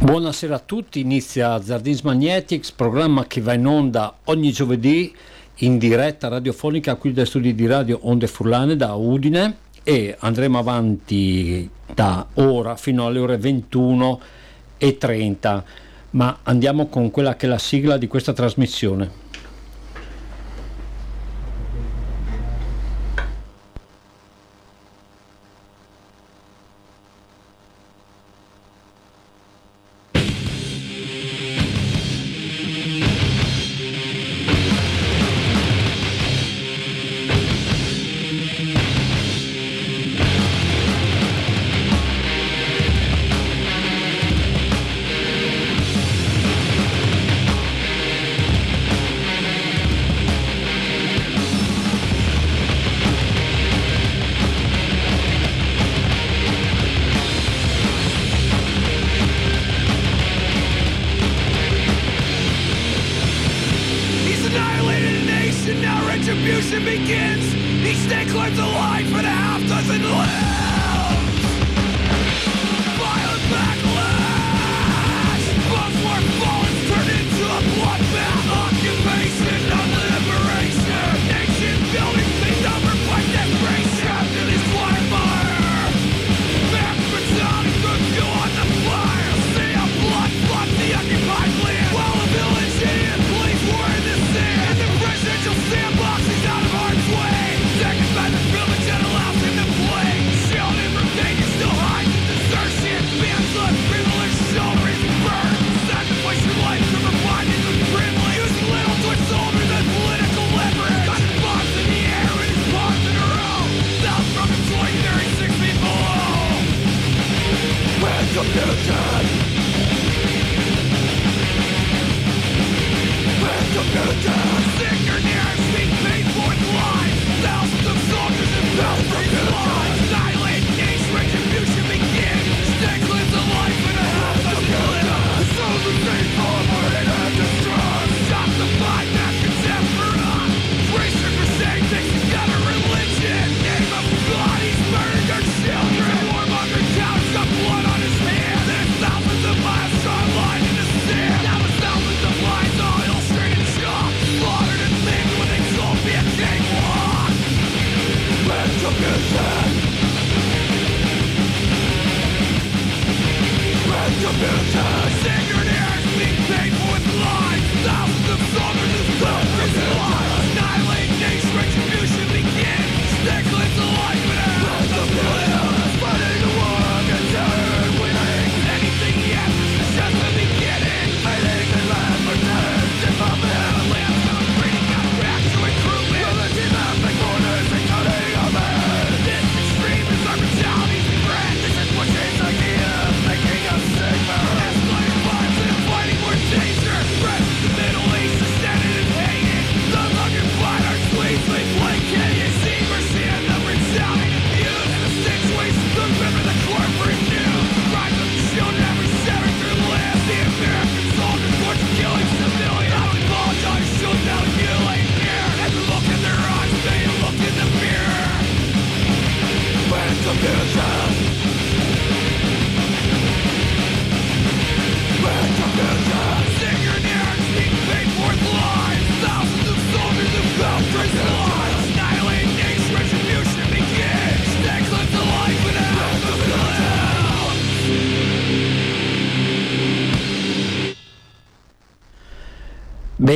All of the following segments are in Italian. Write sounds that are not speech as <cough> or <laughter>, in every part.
Buonasera a tutti, inizia Zardins Magnetics, programma che va in onda ogni giovedì in diretta radiofonica qui dai studi di radio Onde Furlane da Udine e andremo avanti da ora fino alle ore 21.30, ma andiamo con quella che è la sigla di questa trasmissione.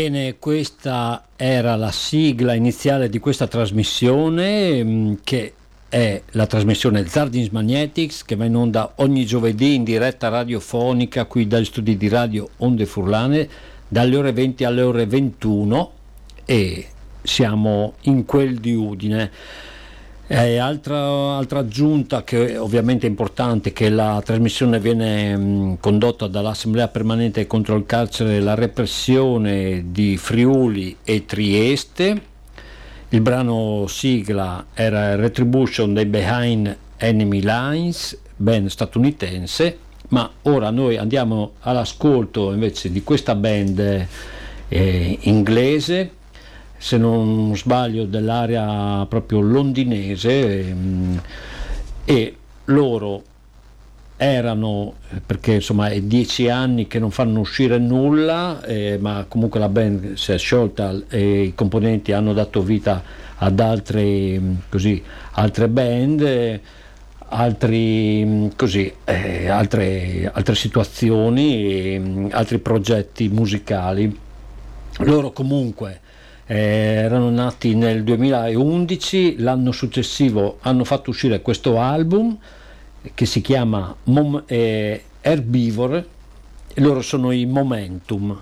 Bene, questa era la sigla iniziale di questa trasmissione mm, che è la trasmissione Zardins Magnetics che va in onda ogni giovedì in diretta radiofonica qui dagli studi di radio Onde Furlane dalle ore 20 alle ore 21 e siamo in quel di Udine. Eh, altra, altra, aggiunta che ovviamente è importante che la trasmissione viene mh, condotta dall'Assemblea permanente contro il carcere e la repressione di Friuli e Trieste. Il brano sigla era Retribution dei Behind Enemy Lines, band statunitense, ma ora noi andiamo all'ascolto invece di questa band eh, inglese se non sbaglio dell'area proprio londinese e, ehm, e loro erano, perché insomma è dieci anni che non fanno uscire nulla, eh, ma comunque la band si è sciolta e i componenti hanno dato vita ad altre, così, altre band. Altri, così, eh, altre, altre, situazioni, altri progetti musicali. Loro comunque eh, erano nati nel 2011, l'anno successivo hanno fatto uscire questo album che si chiama Mom- eh, Herbivore loro sono i Momentum.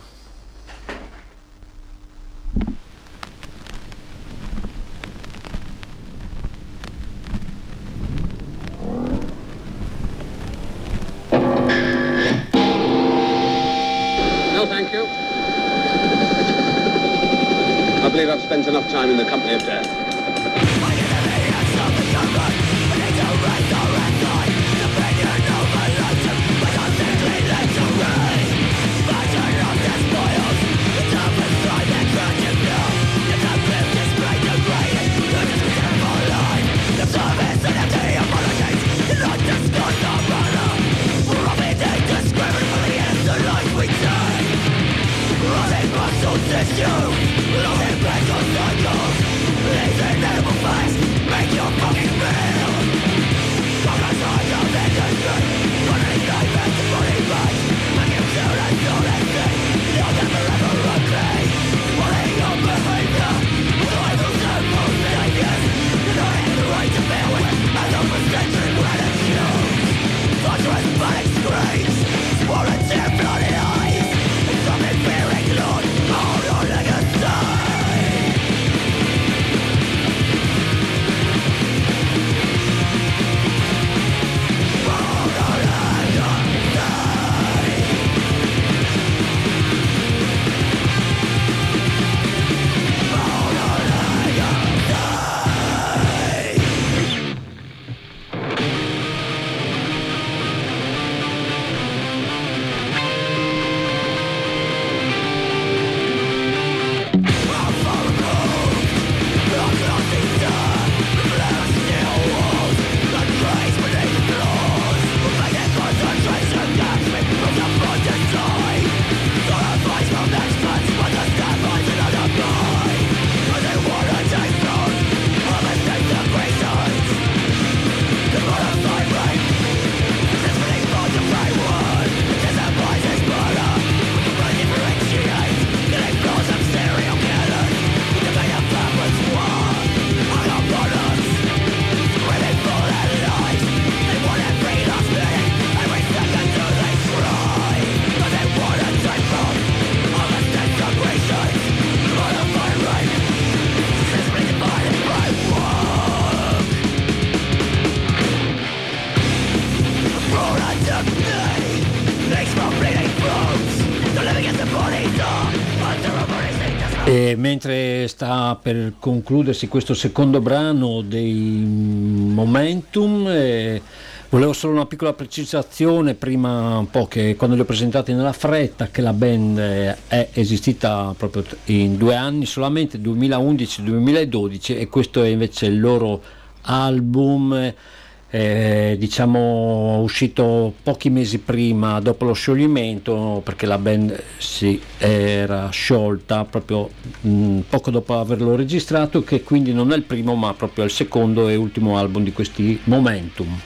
Spent enough time in the company of death. Mentre sta per concludersi questo secondo brano dei Momentum, eh, volevo solo una piccola precisazione prima un po' che quando li ho presentati nella fretta che la band è esistita proprio in due anni solamente, 2011-2012 e questo è invece il loro album eh, diciamo uscito pochi mesi prima dopo lo scioglimento perché la band si era sciolta proprio mh, mm, poco dopo averlo registrato che quindi non è il primo ma proprio il secondo e ultimo album di questi Momentum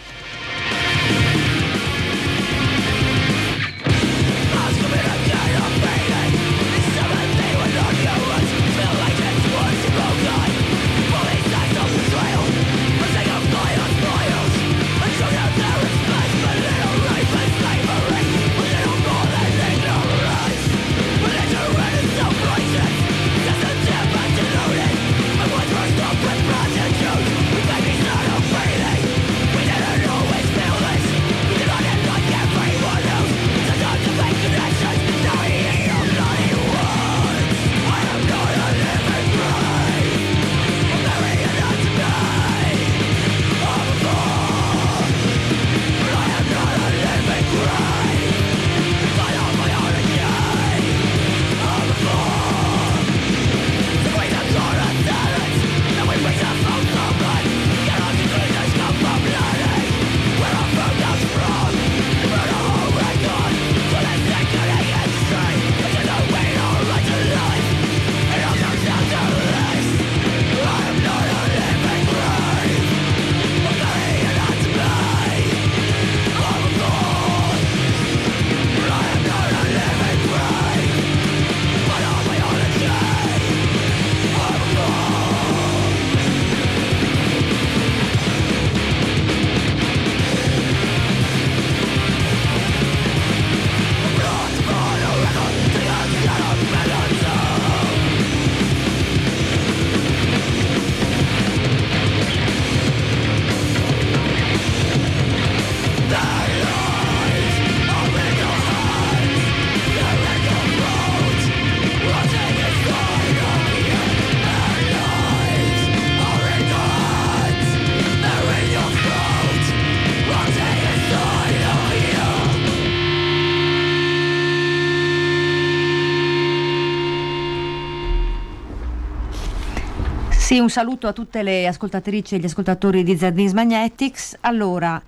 saluto a tutte le ascoltatrici e gli ascoltatori di Zardins Magnetics. Allora,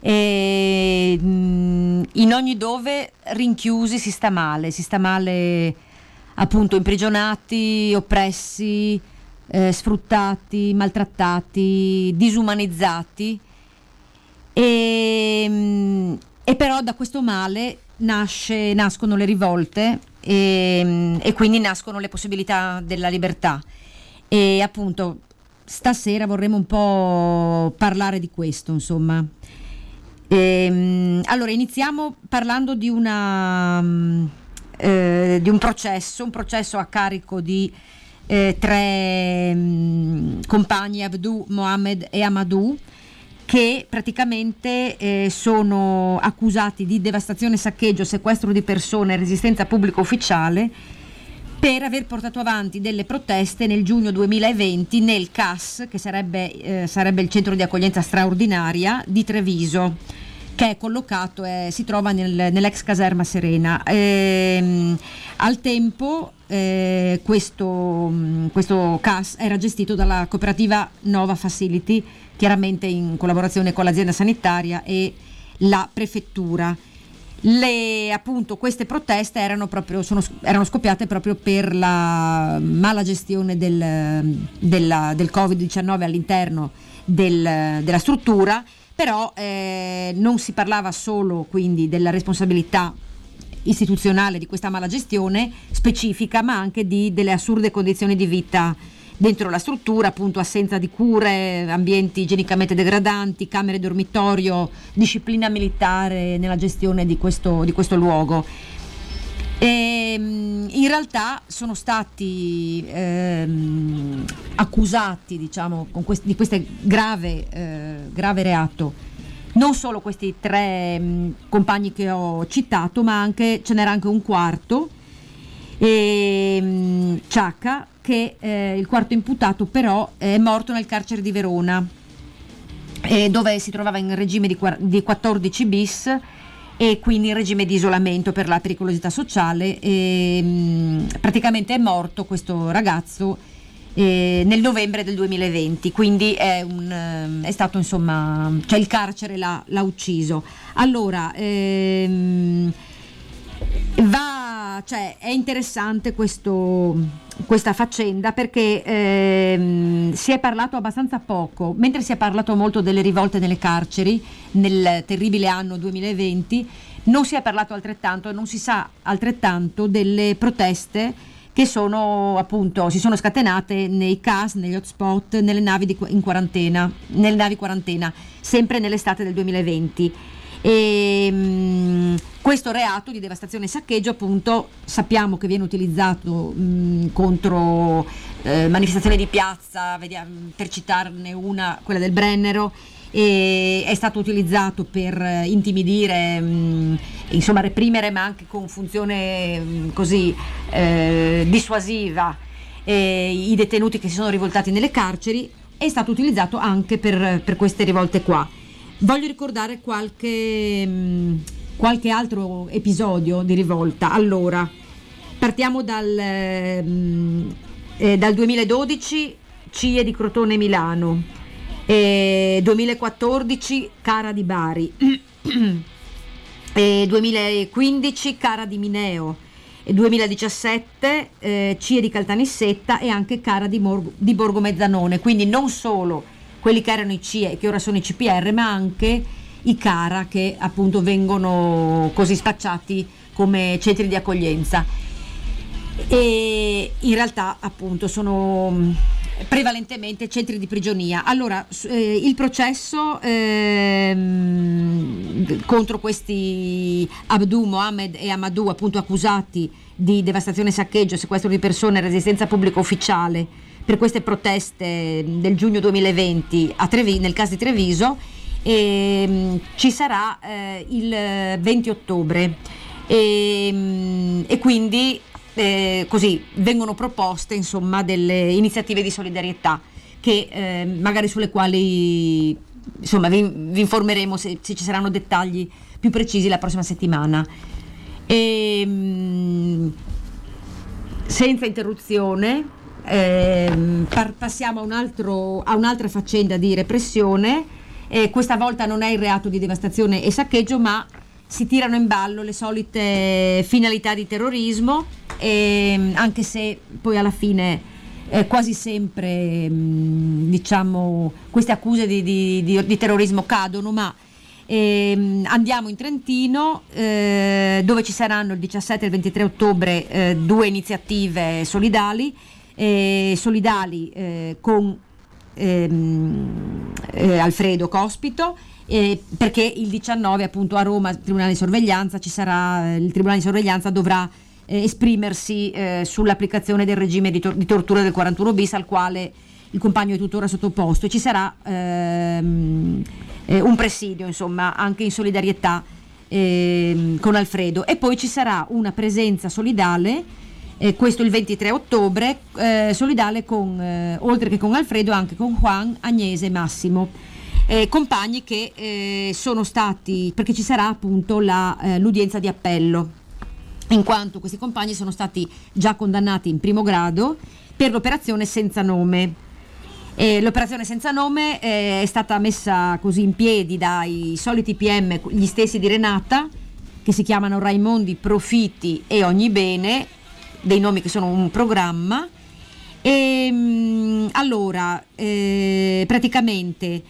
eh, in ogni dove rinchiusi si sta male, si sta male appunto imprigionati, oppressi, eh, sfruttati, maltrattati, disumanizzati. E, e, però da questo male nasce, nascono le rivolte e, e quindi nascono le possibilità della libertà. E appunto stasera vorremmo un po' parlare di questo, insomma. E, allora, iniziamo parlando di, una, eh, di un processo, un processo a carico di eh, tre mh, compagni, Abdu, Mohammed e Amadou, che praticamente eh, sono accusati di devastazione, saccheggio, sequestro di persone resistenza pubblica ufficiale per aver portato avanti delle proteste nel giugno 2020 nel CAS, che sarebbe, eh, sarebbe il centro di accoglienza straordinaria di Treviso, che è collocato, eh, si trova nel, nell'ex caserma Serena. Ehm, al tempo eh, questo, questo CAS era gestito dalla cooperativa Nova Facility, chiaramente in collaborazione con l'azienda sanitaria e la prefettura. Le, appunto, queste proteste erano, proprio, sono, erano, scoppiate proprio per la mala gestione del, della, del Covid-19 all'interno del, della struttura, però eh, non si parlava solo quindi della responsabilità istituzionale di questa mala gestione specifica, ma anche di, delle assurde condizioni di vita dentro la struttura, appunto assenza di cure, ambienti igienicamente degradanti, camere dormitorio, disciplina militare nella gestione di questo, di questo luogo. E, ehm, in realtà sono stati ehm, accusati diciamo, quest- di questo grave, eh, grave, reato non solo questi tre mh, compagni che ho citato, ma anche, ce n'era anche un quarto, e, mh, Ciacca, che eh, il quarto imputato però è morto nel carcere di Verona, eh, dove si trovava in regime di, di 14 bis e quindi in regime di isolamento per la pericolosità sociale. E, mh, praticamente è morto questo ragazzo eh, nel novembre del 2020, quindi è, un, è stato insomma, cioè il carcere l'ha, l'ha ucciso. Allora, ehm, va, cioè, è interessante questo, questa faccenda perché ehm, si è parlato abbastanza poco, mentre si è parlato molto delle rivolte nelle carceri nel terribile anno 2020, non si è parlato altrettanto, non si sa altrettanto delle proteste che sono appunto si sono scatenate nei CAS, negli hotspot, nelle navi di, in quarantena, nelle navi quarantena, sempre nell'estate del 2020. E, mh, questo reato di devastazione e saccheggio appunto sappiamo che viene utilizzato mh, contro eh, manifestazioni di piazza, vediamo, per citarne una, quella del Brennero, e è stato utilizzato per intimidire, mh, insomma reprimere ma anche con funzione mh, così eh, dissuasiva eh, i detenuti che si sono rivoltati nelle carceri, è stato utilizzato anche per, per queste rivolte qua. Voglio ricordare qualche, mh, mm, qualche altro episodio di rivolta. Allora, partiamo dal, mh, mm, eh, dal 2012, CIE di Crotone Milano, eh, 2014 Cara di Bari, <clears throat> eh, 2015 Cara di Mineo, 2017 eh, CIE di Caltanissetta e anche Cara di, Morgo, di Borgo Mezzanone, quindi non solo quelli che erano i CIE e che ora sono i CPR, ma anche i CARA che appunto vengono così spacciati come centri di accoglienza. E in realtà appunto sono mm, prevalentemente centri di prigionia. Allora, eh, il processo ehm, contro questi Abdu, Mohammed e Amadou, appunto accusati di devastazione, saccheggio, sequestro di persone, resistenza pubblica ufficiale, per queste proteste del giugno 2020 Trevi, nel caso di Treviso e, um, ci sarà eh, il 20 ottobre. E, um, e quindi eh, così vengono proposte insomma delle iniziative di solidarietà che eh, magari sulle quali insomma vi, vi informeremo se, se, ci saranno dettagli più precisi la prossima settimana. E, um, senza interruzione ehm, par- passiamo a, un altro, a, un'altra faccenda di repressione. Eh, questa volta non è il reato di devastazione e saccheggio, ma si tirano in ballo le solite finalità di terrorismo, ehm, anche se poi alla fine eh, quasi sempre mh, diciamo, queste accuse di, di, di, di terrorismo cadono, ma ehm, andiamo in Trentino eh, dove ci saranno il 17 e il 23 ottobre eh, due iniziative solidali, eh, solidali eh, con ehm, eh, Alfredo Cospito. perché il 19 appunto a Roma, Tribunale di Sorveglianza, ci sarà, il Tribunale di Sorveglianza dovrà eh, esprimersi eh, sull'applicazione del regime di, tor- di, tortura del 41 bis al quale il compagno è tuttora sottoposto e ci sarà ehm, eh, un presidio insomma anche in solidarietà ehm, con Alfredo e poi ci sarà una presenza solidale eh, questo il 23 ottobre eh, solidale con eh, oltre che con Alfredo anche con Juan, Agnese e Massimo eh, compagni che eh, sono stati, perché ci sarà appunto la, eh, l'udienza di appello in quanto questi compagni sono stati già condannati in primo grado per l'operazione senza nome. E l'operazione senza nome eh, è stata messa così in piedi dai soliti PM, gli stessi di Renata, che si chiamano Raimondi, Profitti e Ogni Bene, dei nomi che sono un programma. E mm, allora, eh, praticamente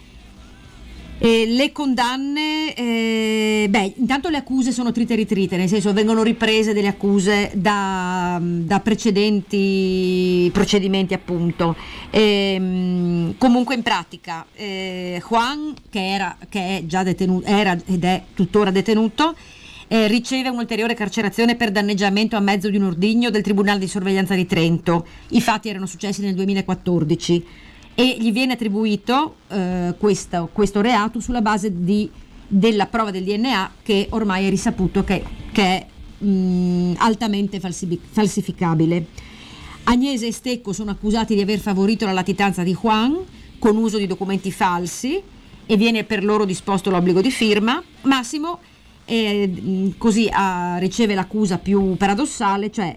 eh, le condanne, eh, beh, intanto le accuse sono trite e ritrite, nel senso vengono riprese delle accuse da, da precedenti procedimenti, appunto. Eh, comunque, in pratica, eh, Juan, che, era, che è già detenuto, era ed è tuttora detenuto, eh, riceve un'ulteriore carcerazione per danneggiamento a mezzo di un ordigno del Tribunale di sorveglianza di Trento. I fatti erano successi nel 2014 e gli viene attribuito eh, questo, questo, reato sulla base di, della prova del DNA che ormai è risaputo che, che è mh, altamente falsificabile. Agnese e Stecco sono accusati di aver favorito la latitanza di Juan con uso di documenti falsi e viene per loro disposto l'obbligo di firma. Massimo eh, così ah, riceve l'accusa più paradossale, cioè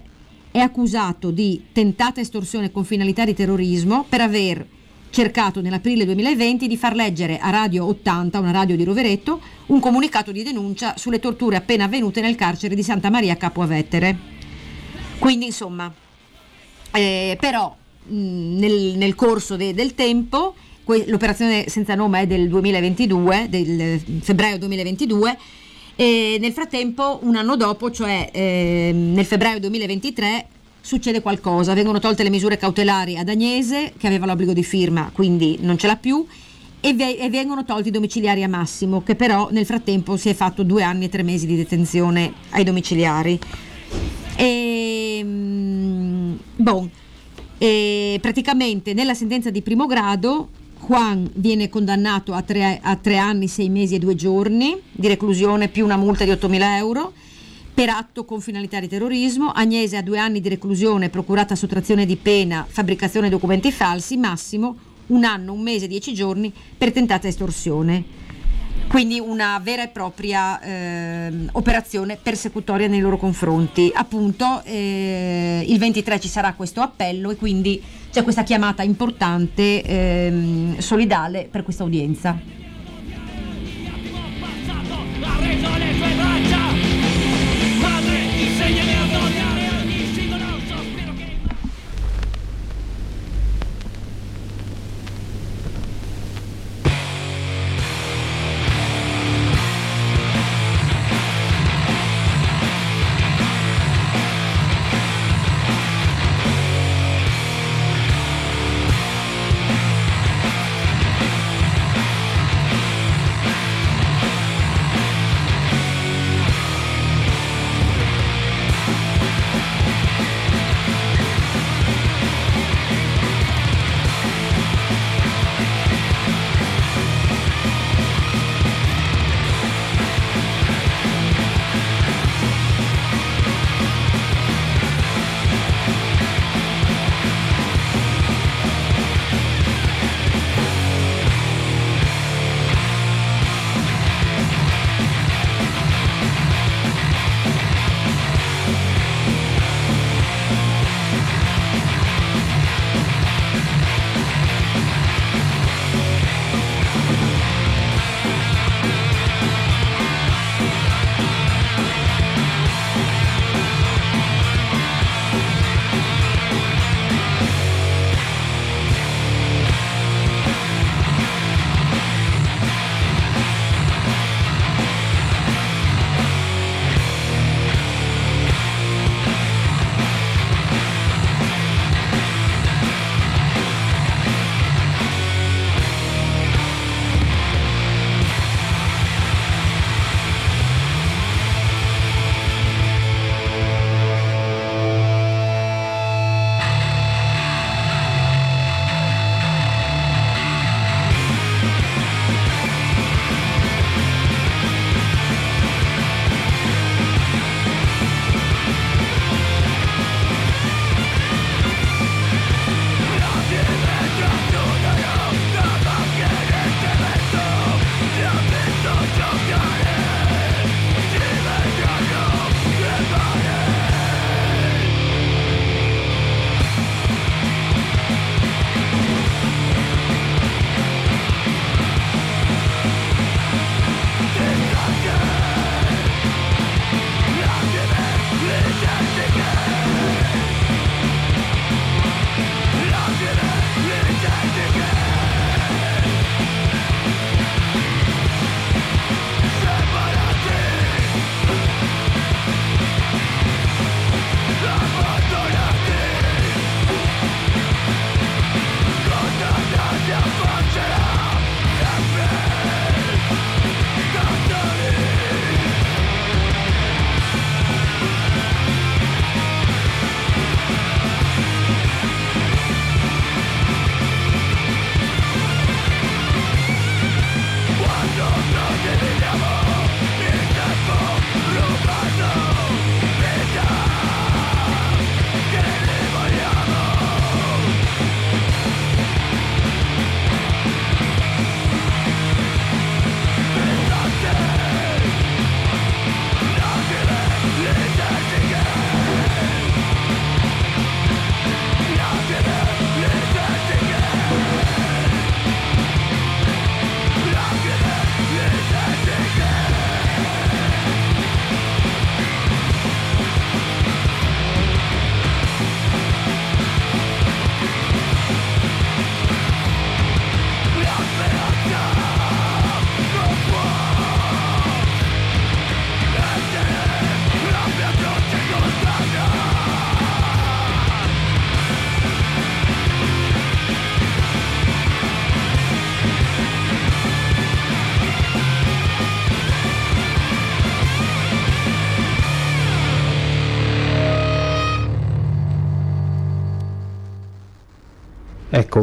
è accusato di tentata estorsione con finalità di terrorismo per aver cercato nell'aprile 2020 di far leggere a Radio 80, una radio di Roveretto, un comunicato di denuncia sulle torture appena avvenute nel carcere di Santa Maria Capo a Vettere. Quindi insomma, eh, però mh, nel, nel, corso de, del tempo, que- l'operazione senza nome è del 2022, del febbraio 2022, e nel frattempo, un anno dopo, cioè eh, nel febbraio 2023, succede qualcosa, vengono tolte le misure cautelari ad Agnese che aveva l'obbligo di firma, quindi non ce l'ha più, e, ve- e vengono tolti i domiciliari a Massimo, che però nel frattempo si è fatto due anni e tre mesi di detenzione ai domiciliari. E, mm, bon, e praticamente nella sentenza di primo grado Juan viene condannato a tre, a tre anni, sei mesi e due giorni di reclusione più una multa di 8.000 euro per atto con finalità di terrorismo, Agnese a due anni di reclusione, procurata sottrazione di pena, fabbricazione di documenti falsi, Massimo un anno, un mese, dieci giorni per tentata estorsione. Quindi una vera e propria eh, operazione persecutoria nei loro confronti. Appunto eh, il 23 ci sarà questo appello e quindi c'è questa chiamata importante, eh, solidale per questa udienza.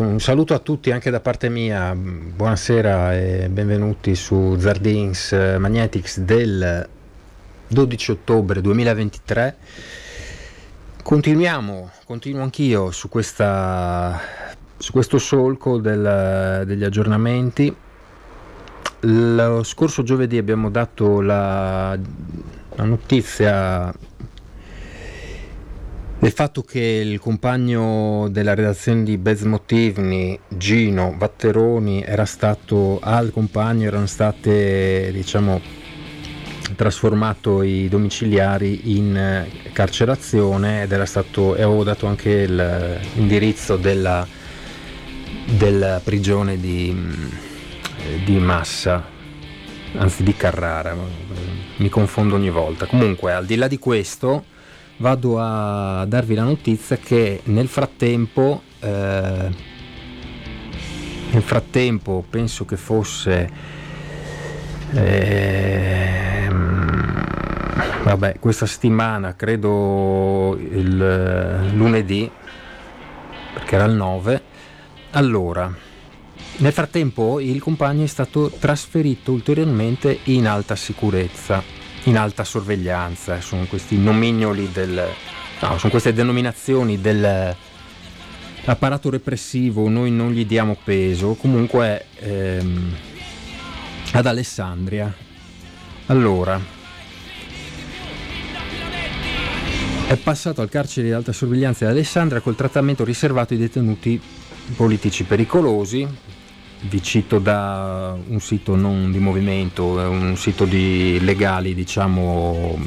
Un saluto a tutti anche da parte mia, buonasera e benvenuti su Zardins Magnetics del 12 ottobre 2023. Continuiamo, continuo anch'io su, questa, su questo solco del, degli aggiornamenti. Lo scorso giovedì abbiamo dato la, la notizia del fatto che il compagno della redazione di Bez Motivni, Gino Batteroni, era stato al compagno, erano state diciamo trasformato i domiciliari in eh, carcerazione ed era stato e avevo dato anche l'indirizzo della, della prigione di, di Massa anzi di Carrara mi confondo ogni volta. Comunque al di là di questo vado a darvi la notizia che nel frattempo, eh, nel frattempo penso che fosse, eh, vabbè, questa settimana, credo il lunedì, perché era il 9, allora, nel frattempo il compagno è stato trasferito ulteriormente in alta sicurezza in alta sorveglianza, sono questi nomignoli del... No, sono queste denominazioni dell'apparato repressivo, noi non gli diamo peso, comunque ehm, ad Alessandria. Allora, è passato al carcere di alta sorveglianza di Alessandria col trattamento riservato ai detenuti politici pericolosi, vi cito da un sito non di movimento, un sito di legali, diciamo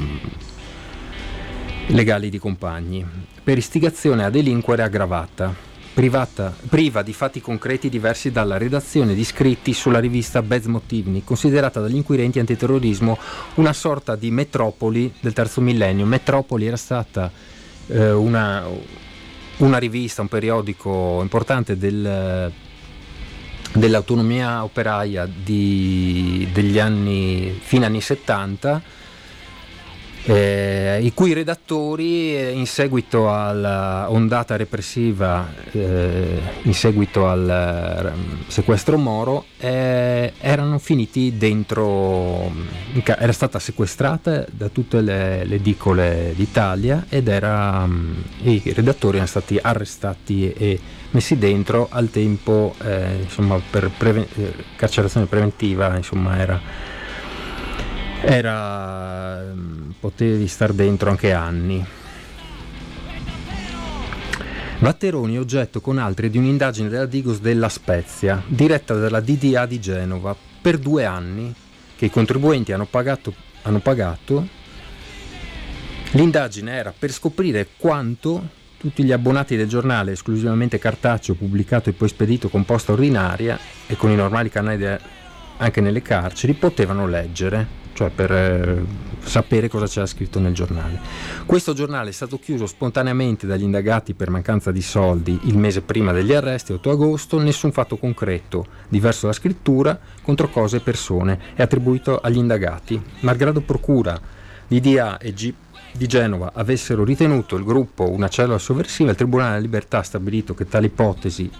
legali di compagni, per istigazione a delinquere aggravata, privata, priva di fatti concreti diversi dalla redazione di scritti sulla rivista Bez Motivni, considerata dagli inquirenti antiterrorismo una sorta di metropoli del terzo millennio. Metropoli era stata eh, una, una rivista, un periodico importante del dell'autonomia operaia di, degli anni, fine anni 70, eh, i cui redattori eh, in seguito all'ondata repressiva, eh, in seguito al eh, sequestro Moro, eh, erano finiti dentro, era stata sequestrata da tutte le, le edicole d'Italia ed era, mm, i redattori erano stati arrestati e messi dentro al tempo eh, insomma, per preven- eh, carcerazione preventiva insomma, era, era, mm, potevi star dentro anche anni. Vatteroni è oggetto con altri di un'indagine della Digos della Spezia, diretta dalla DDA di Genova, per due anni, che i contribuenti hanno pagato, hanno pagato. L'indagine era per scoprire quanto tutti gli abbonati del giornale, esclusivamente cartaceo, pubblicato e poi spedito con posta ordinaria e con i normali canali anche nelle carceri, potevano leggere, cioè per eh, sapere cosa c'era scritto nel giornale. Questo giornale è stato chiuso spontaneamente dagli indagati per mancanza di soldi il mese prima degli arresti, 8 agosto, nessun fatto concreto, diverso dalla scrittura, contro cose e persone, è attribuito agli indagati. Malgrado procura, DDA e G di Genova avessero ritenuto il gruppo una cellula sovversiva, il Tribunale della Libertà ha stabilito che tale ipotesi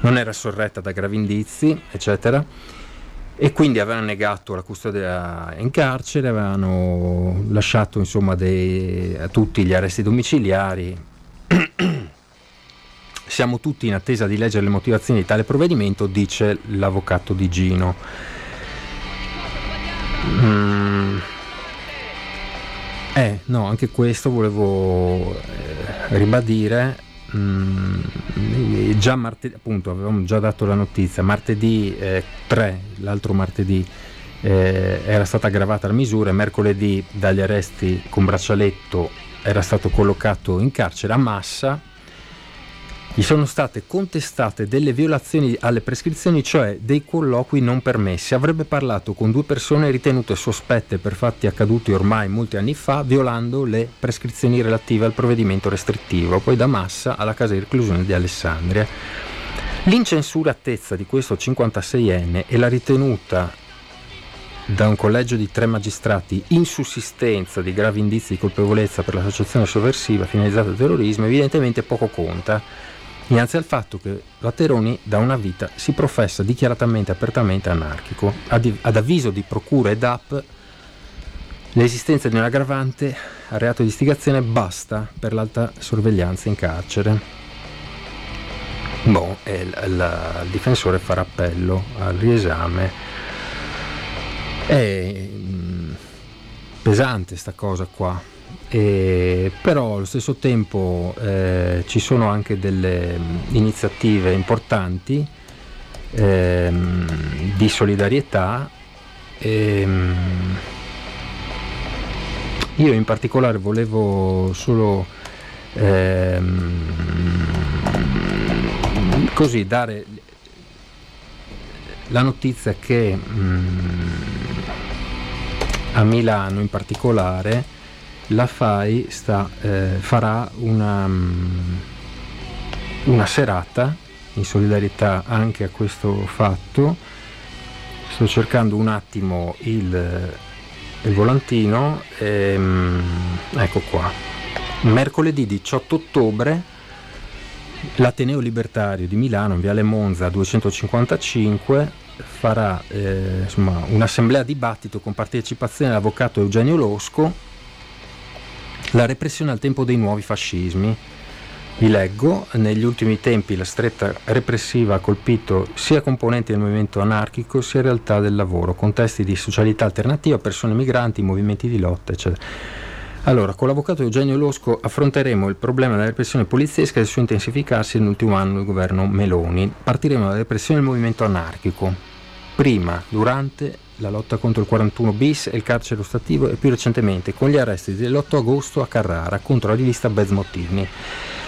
non era sorretta da gravi indizi, eccetera, e quindi avevano negato la custodia in carcere, avevano lasciato insomma, dei, a tutti gli arresti domiciliari. <clears throat> Siamo tutti in attesa di leggere le motivazioni di tale provvedimento, dice l'avvocato di Gino. Mm. Eh, no, anche questo volevo eh, ribadire. Mm, già martedì, appunto, avevamo già dato la notizia, martedì eh, 3, l'altro martedì, eh, era stata aggravata la misura, mercoledì dagli arresti con braccialetto era stato collocato in carcere a Massa gli sono state contestate delle violazioni alle prescrizioni, cioè dei colloqui non permessi. Avrebbe parlato con due persone ritenute sospette per fatti accaduti ormai molti anni fa, violando le prescrizioni relative al provvedimento restrittivo, poi da Massa alla casa di reclusione di Alessandria. L'incensuratezza di questo 56enne e la ritenuta da un collegio di tre magistrati in sussistenza di gravi indizi di colpevolezza per l'associazione sovversiva finalizzata al terrorismo evidentemente poco conta innanzi al fatto che Vatteroni da una vita si professa dichiaratamente apertamente anarchico. Ad, ad avviso di procura e DAP, l'esistenza di un aggravante a reato di istigazione basta per l'alta sorveglianza in carcere. Boh, e il, il, difensore farà appello al riesame. È mm, pesante sta cosa qua, e, però allo stesso tempo eh, ci sono anche delle mm, iniziative importanti eh, di solidarietà. E, mm, io in particolare volevo solo ehm, così dare la notizia che mh, a Milano in particolare la FAI sta, eh, farà una, mh, una serata in solidarietà anche a questo fatto. Sto cercando un attimo il, il volantino, ehm, ecco qua. Mercoledì 18 ottobre L'Ateneo Libertario di Milano, in Viale Monza 255, farà eh, insomma, un'assemblea dibattito con partecipazione dell'avvocato Eugenio Losco, la repressione al tempo dei nuovi fascismi. Vi leggo, negli ultimi tempi la stretta repressiva ha colpito sia componenti del movimento anarchico sia realtà del lavoro, contesti di socialità alternativa, persone migranti, movimenti di lotta, eccetera. Allora, con l'avvocato Eugenio Losco affronteremo il problema della repressione poliziesca e del suo intensificarsi nell'ultimo anno del governo Meloni. Partiremo dalla repressione del movimento anarchico, prima, durante la lotta contro il 41 bis e il carcere ostativo e più recentemente con gli arresti dell'8 agosto a Carrara contro la rivista Bez Motirni.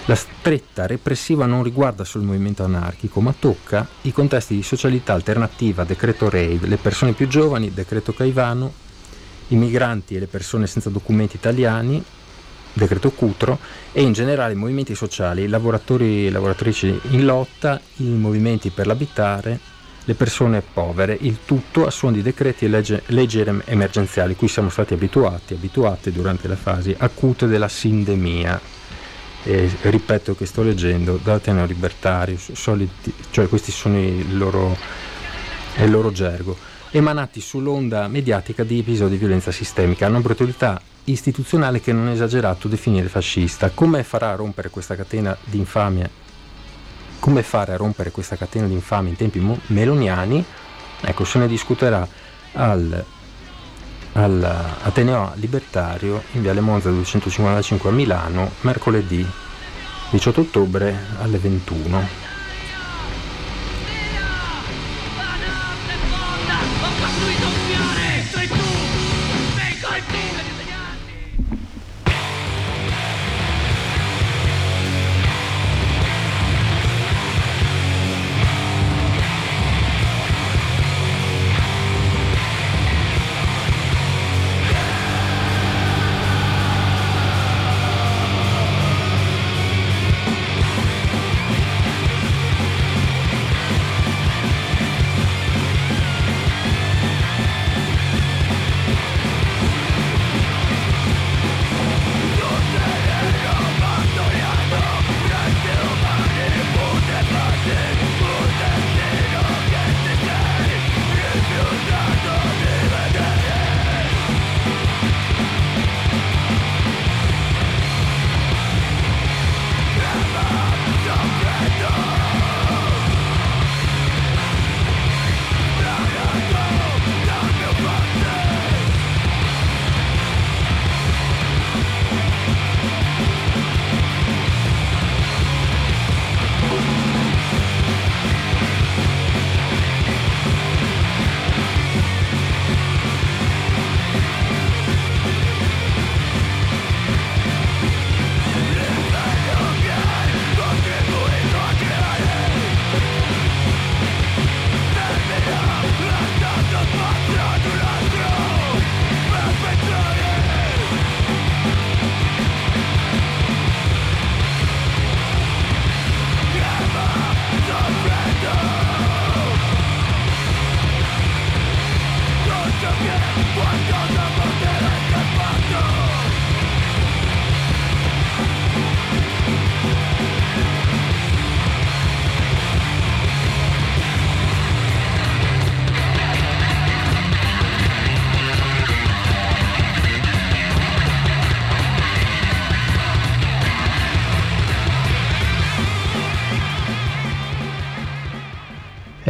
La stretta repressiva non riguarda solo il movimento anarchico, ma tocca i contesti di socialità alternativa, decreto raid, le persone più giovani, decreto Caivano, i migranti e le persone senza documenti italiani, decreto Cutro, e in generale i movimenti sociali, i lavoratori e lavoratrici in lotta, i movimenti per l'abitare, le persone povere, il tutto a suon di decreti e legge, leggi emergenziali cui siamo stati abituati, abituati durante le fasi acute della sindemia. E ripeto che sto leggendo da Ateneo Libertario, soliti, cioè questi sono il loro, il loro gergo emanati sull'onda mediatica di episodi di violenza sistemica. Hanno brutalità istituzionale che non è esagerato definire fascista. Come farà a rompere questa catena di infamia? Come fare a rompere questa catena di infamia in tempi meloniani? Ecco, se ne discuterà al, al Ateneo Libertario in Viale Monza 255 a Milano mercoledì 18 ottobre alle 21.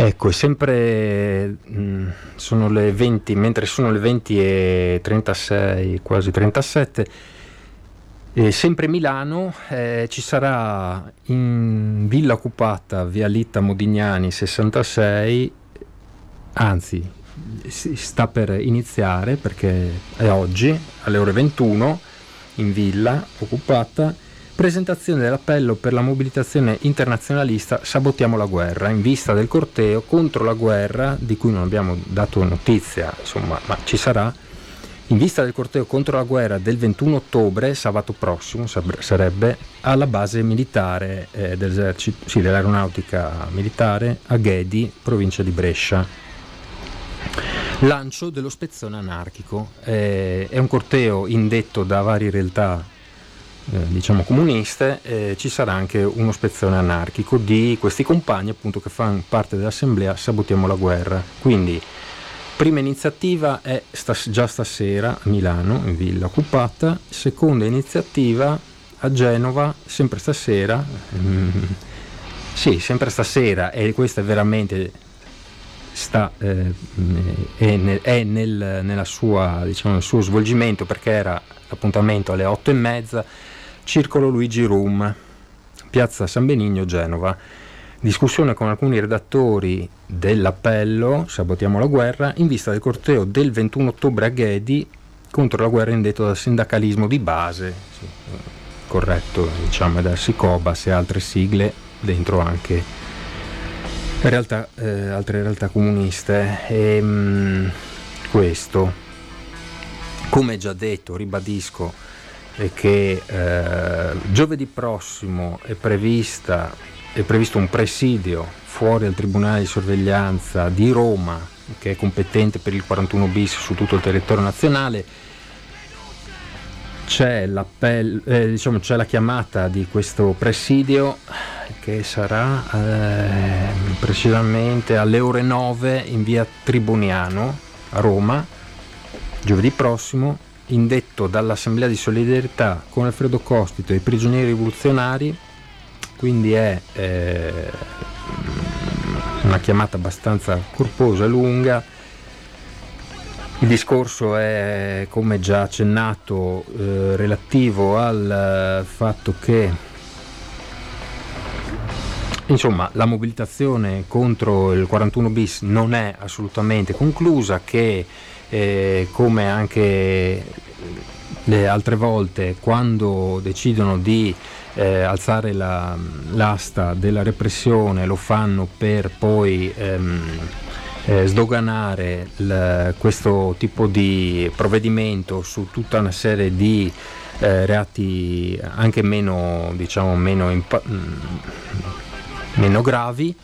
Ecco, sempre mh, sono le 20, mentre sono le 20 e 36, quasi 37, e sempre Milano eh, ci sarà in Villa Occupata, via Litta Modignani 66, anzi si sta per iniziare perché è oggi alle ore 21 in Villa Occupata presentazione dell'appello per la mobilitazione internazionalista Sabotiamo la guerra in vista del corteo contro la guerra di cui non abbiamo dato notizia, insomma, ma ci sarà in vista del corteo contro la guerra del 21 ottobre, sabato prossimo sarebbe, alla base militare eh, sì, dell'aeronautica militare a Ghedi, provincia di Brescia. Lancio dello spezzone anarchico. Eh, è un corteo indetto da varie realtà diciamo comuniste, eh, ci sarà anche uno spezzone anarchico di questi compagni appunto che fanno parte dell'assemblea Sabotiamo la guerra. Quindi prima iniziativa è stas- già stasera a Milano, in villa occupata, seconda iniziativa a Genova, sempre stasera. Mm, sì, sempre stasera e questa è veramente sta, eh, è, nel, è nel, sua, diciamo, nel suo svolgimento perché era l'appuntamento alle otto e mezza Circolo Luigi Rum, Piazza San Benigno, Genova. Discussione con alcuni redattori dell'appello Sabotiamo la guerra in vista del corteo del 21 ottobre a Ghedi contro la guerra indetto dal sindacalismo di base, sì, corretto, diciamo, da Sicobas e altre sigle, dentro anche realtà, eh, altre realtà comuniste. E, ehm, mh, questo, come già detto, ribadisco, è che eh, giovedì prossimo è, prevista, è previsto un presidio fuori al Tribunale di sorveglianza di Roma che è competente per il 41 bis su tutto il territorio nazionale. C'è, eh, diciamo, c'è la chiamata di questo presidio che sarà eh, precisamente alle ore 9 in via Tribuniano a Roma, giovedì prossimo, indetto dall'Assemblea di Solidarietà con Alfredo Costito e i prigionieri rivoluzionari, quindi è eh, una chiamata abbastanza corposa e lunga. Il discorso è, come già accennato, eh, relativo al fatto che Insomma, la mobilitazione contro il 41 bis non è assolutamente conclusa, che eh, come anche le altre volte quando decidono di eh, alzare la, l'asta della repressione lo fanno per poi ehm, eh, sdoganare l, questo tipo di provvedimento su tutta una serie di eh, reati anche meno, diciamo, meno, impa- mm, meno gravi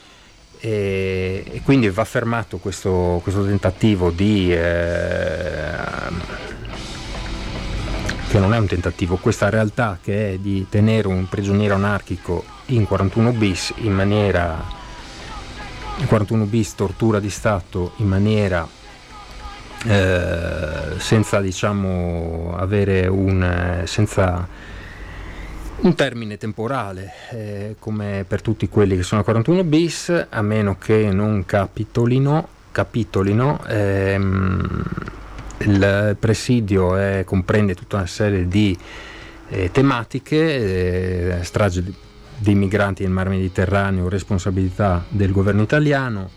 e, e quindi va fermato questo, questo tentativo di eh, che non è un tentativo, questa realtà che è di tenere un prigioniero anarchico in 41 bis in maniera 41 bis tortura di Stato in maniera eh, senza diciamo avere un senza un termine temporale, eh, come per tutti quelli che sono a 41 bis, a meno che non capitolino, capitolino ehm, il presidio è, comprende tutta una serie di eh, tematiche, eh, strage di migranti nel Mar Mediterraneo, responsabilità del governo italiano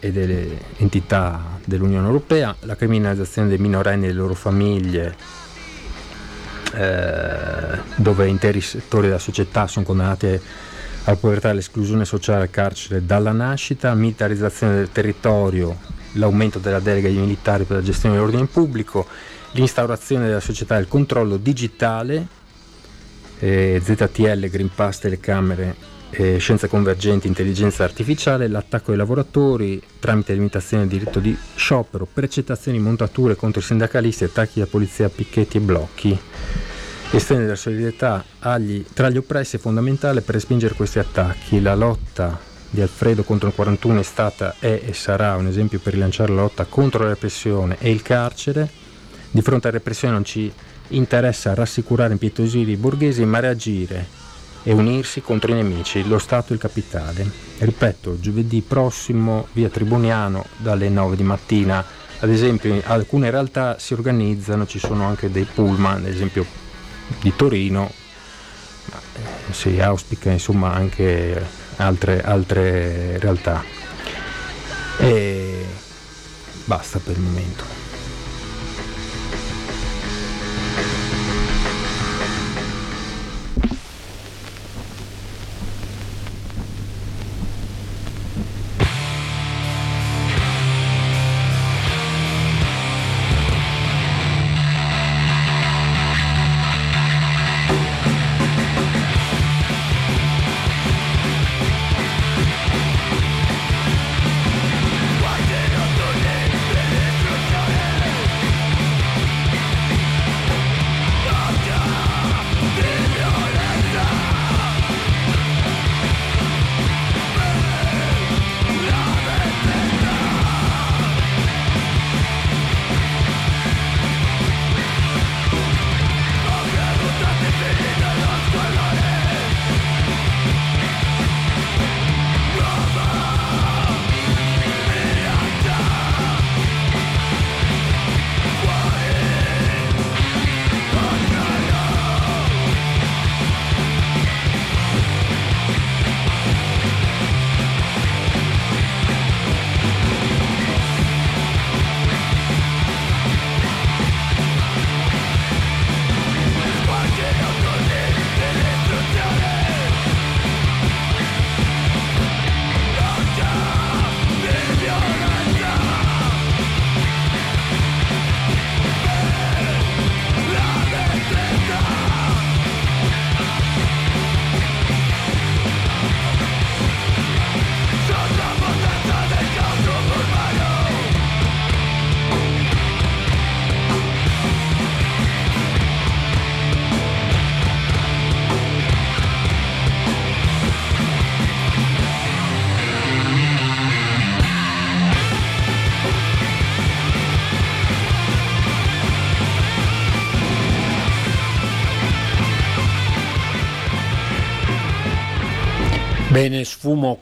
e delle entità dell'Unione Europea, la criminalizzazione dei minorenni e delle loro famiglie, eh, dove interi settori della società sono condannati alla povertà e all'esclusione sociale al carcere dalla nascita, militarizzazione del territorio, l'aumento della delega ai militari per la gestione dell'ordine pubblico, l'instaurazione della società del controllo digitale, eh, ZTL, Green Pass, telecamere, eh, scienze convergenti, intelligenza artificiale, l'attacco ai lavoratori tramite limitazione del diritto di sciopero, precettazioni, montature contro i sindacalisti, attacchi alla polizia, picchetti e blocchi. Estendere la solidarietà agli, tra gli oppressi è fondamentale per respingere questi attacchi. La lotta di Alfredo contro il 41 è stata, è e sarà un esempio per rilanciare la lotta contro la repressione e il carcere. Di fronte alla repressione non ci interessa rassicurare, impietosire i borghesi, ma reagire e unirsi contro i nemici, lo Stato e il capitale. Ripeto, giovedì prossimo via Tribuniano dalle 9 di mattina. Ad esempio, alcune realtà si organizzano, ci sono anche dei pullman, ad esempio di Torino, eh, si auspica insomma anche altre, altre realtà. E basta per il momento.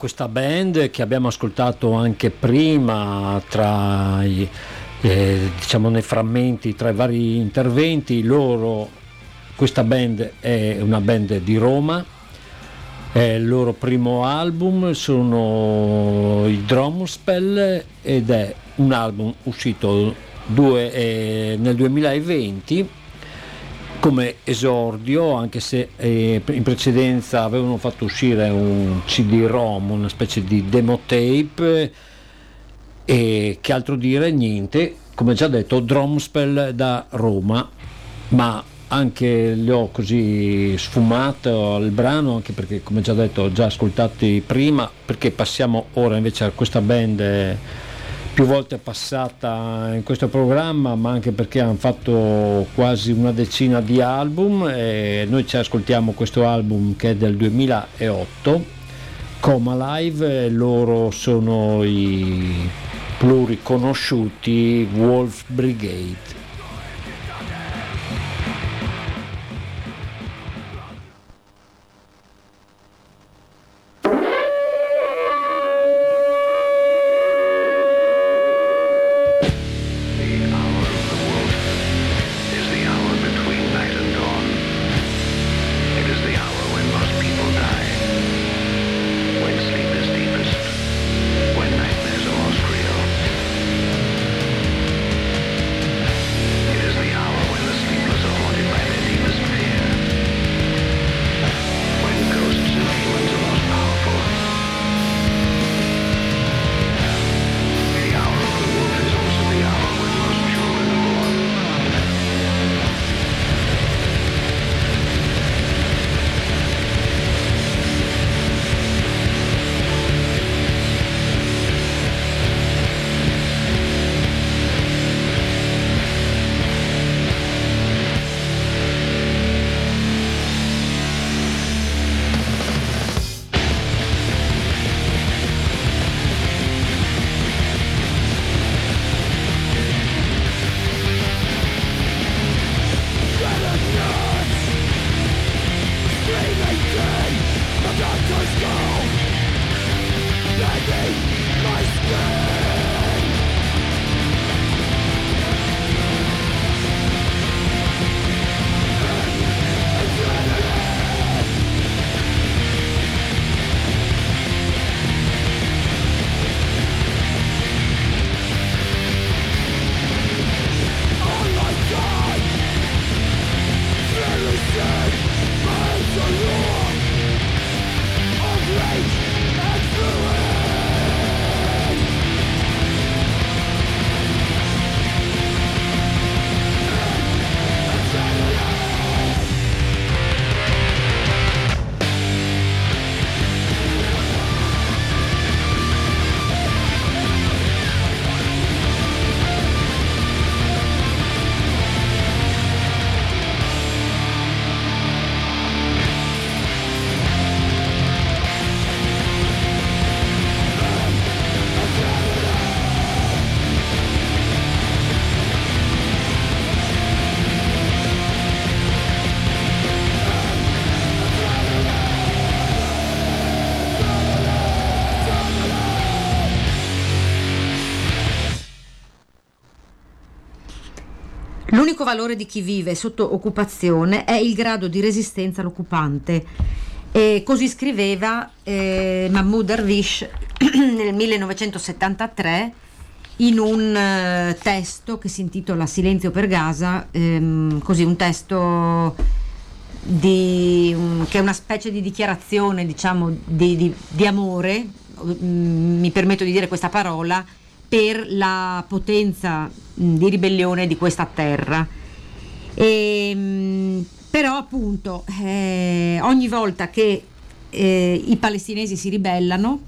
Questa band che abbiamo ascoltato anche prima tra i, eh, diciamo nei frammenti tra i vari interventi. Loro, questa band è una band di Roma, è il loro primo album, sono i Drumspell ed è un album uscito due, eh, nel 2020 come esordio, anche se eh, in precedenza avevano fatto uscire un CD-ROM, una specie di demo tape, e che altro dire? Niente, come già detto, Drumspell da Roma, ma anche li ho così sfumato il brano, anche perché come già detto ho già ascoltati prima, perché passiamo ora invece a questa band più volte passata in questo programma, ma anche perché hanno fatto quasi una decina di album e noi ci ascoltiamo questo album che è del 2008, Coma Live, loro sono i pluriconosciuti Wolf Brigade. L'unico valore di chi vive sotto occupazione è il grado di resistenza all'occupante. E così scriveva eh, Mahmoud Darwish <clears throat> nel 1973 in un eh, testo che si intitola Silenzio per Gaza, ehm, così un testo di, um, che è una specie di dichiarazione diciamo, di, di, di amore, um, mi permetto di dire questa parola, per la potenza di ribellione di questa terra. E, però appunto eh, ogni volta che eh, i palestinesi si ribellano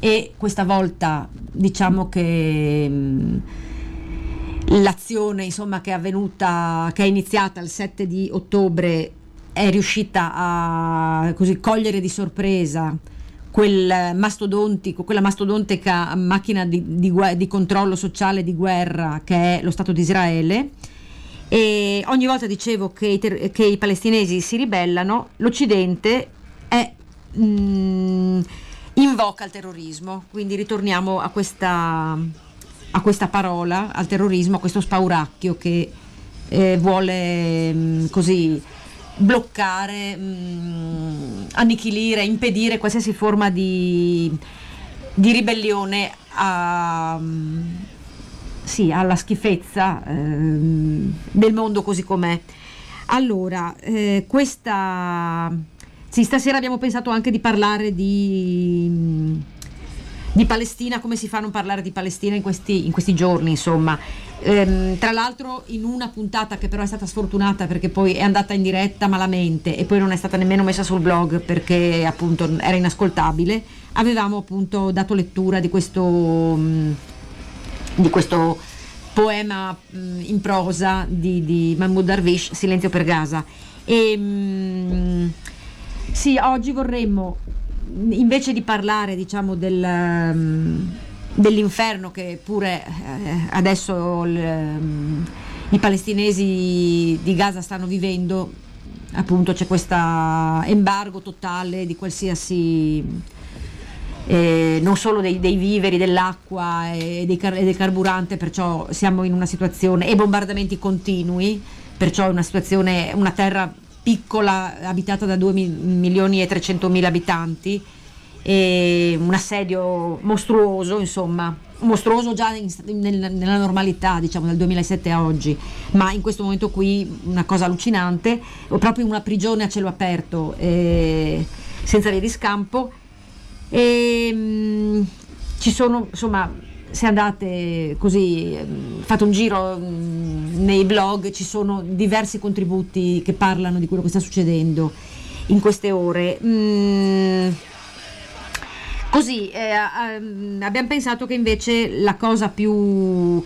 e questa volta diciamo che mh, l'azione insomma, che è avvenuta, che è iniziata il 7 di ottobre è riuscita a così, cogliere di sorpresa quel mastodontico, quella mastodontica macchina di, di, di controllo sociale di guerra che è lo Stato di Israele. E ogni volta dicevo che i, ter- che i palestinesi si ribellano, l'Occidente è, mh, mm, invoca il terrorismo. Quindi ritorniamo a questa, a questa parola, al terrorismo, a questo spauracchio che eh, vuole mh, mm, così bloccare, mh, mm, annichilire, impedire qualsiasi forma di, di ribellione a, sì, alla schifezza eh, del mondo così com'è. Allora, eh, questa... Sì, stasera abbiamo pensato anche di parlare di di Palestina, come si fa a non parlare di Palestina in questi, in questi giorni, insomma. Ehm, tra l'altro in una puntata che però è stata sfortunata perché poi è andata in diretta malamente e poi non è stata nemmeno messa sul blog perché appunto era inascoltabile, avevamo appunto dato lettura di questo, mh, di questo poema mh, in prosa di, di Mahmoud Darwish, Silenzio per Gaza. E, mh, sì, oggi vorremmo invece di parlare diciamo del, um, dell'inferno che pure eh, adesso il, um, i palestinesi di Gaza stanno vivendo, appunto c'è questo embargo totale di qualsiasi... Eh, non solo dei, dei, viveri, dell'acqua e, dei e del carburante, perciò siamo in una situazione e bombardamenti continui, perciò è una situazione, una terra piccola, abitata da 2 milioni e 300 mila abitanti, un assedio mostruoso, insomma, mostruoso già in, nel, nella normalità, diciamo, dal 2007 a oggi, ma in questo momento qui una cosa allucinante, proprio una prigione a cielo aperto, eh, senza via di scampo. E, mh, mm, ci sono, insomma, se andate così, fate un giro nei blog, ci sono diversi contributi che parlano di quello che sta succedendo in queste ore. Mm, così eh, eh, abbiamo pensato che invece la cosa più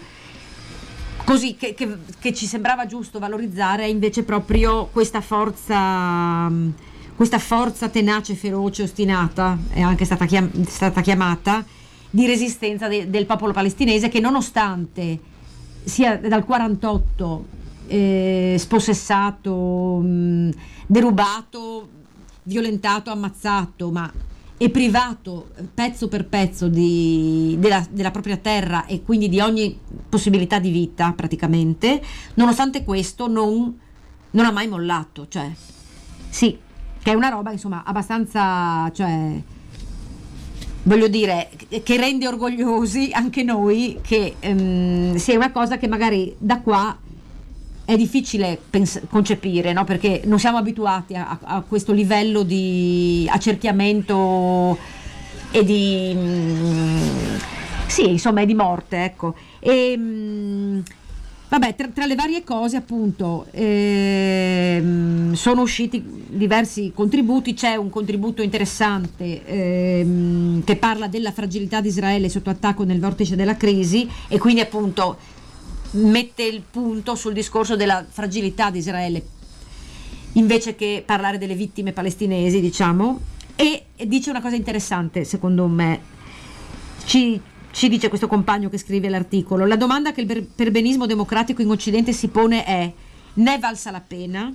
così che, che, che, ci sembrava giusto valorizzare è invece proprio questa forza questa forza tenace, feroce, ostinata, è anche stata, chiam- stata chiamata di resistenza de- del popolo palestinese che nonostante sia dal 48 eh, spossessato, mh, derubato, violentato, ammazzato, ma è privato pezzo per pezzo di, della, della, propria terra e quindi di ogni possibilità di vita praticamente, nonostante questo non, non ha mai mollato, cioè sì, che è una roba insomma abbastanza, cioè, voglio dire, che rende orgogliosi anche noi che ehm, sia una cosa che magari da qua è difficile pens- concepire, no? perché non siamo abituati a, a, questo livello di accerchiamento e di... Mm, sì, insomma, è di morte, ecco. E, mm, Vabbè, tra, tra, le varie cose, appunto, ehm, sono usciti diversi contributi. C'è un contributo interessante ehm, che parla della fragilità di Israele sotto attacco nel vortice della crisi e quindi, appunto, mette il punto sul discorso della fragilità di Israele invece che parlare delle vittime palestinesi, diciamo. E, dice una cosa interessante, secondo me. Ci, ci dice questo compagno che scrive l'articolo, la domanda che il perbenismo democratico in Occidente si pone è ne valsa la pena?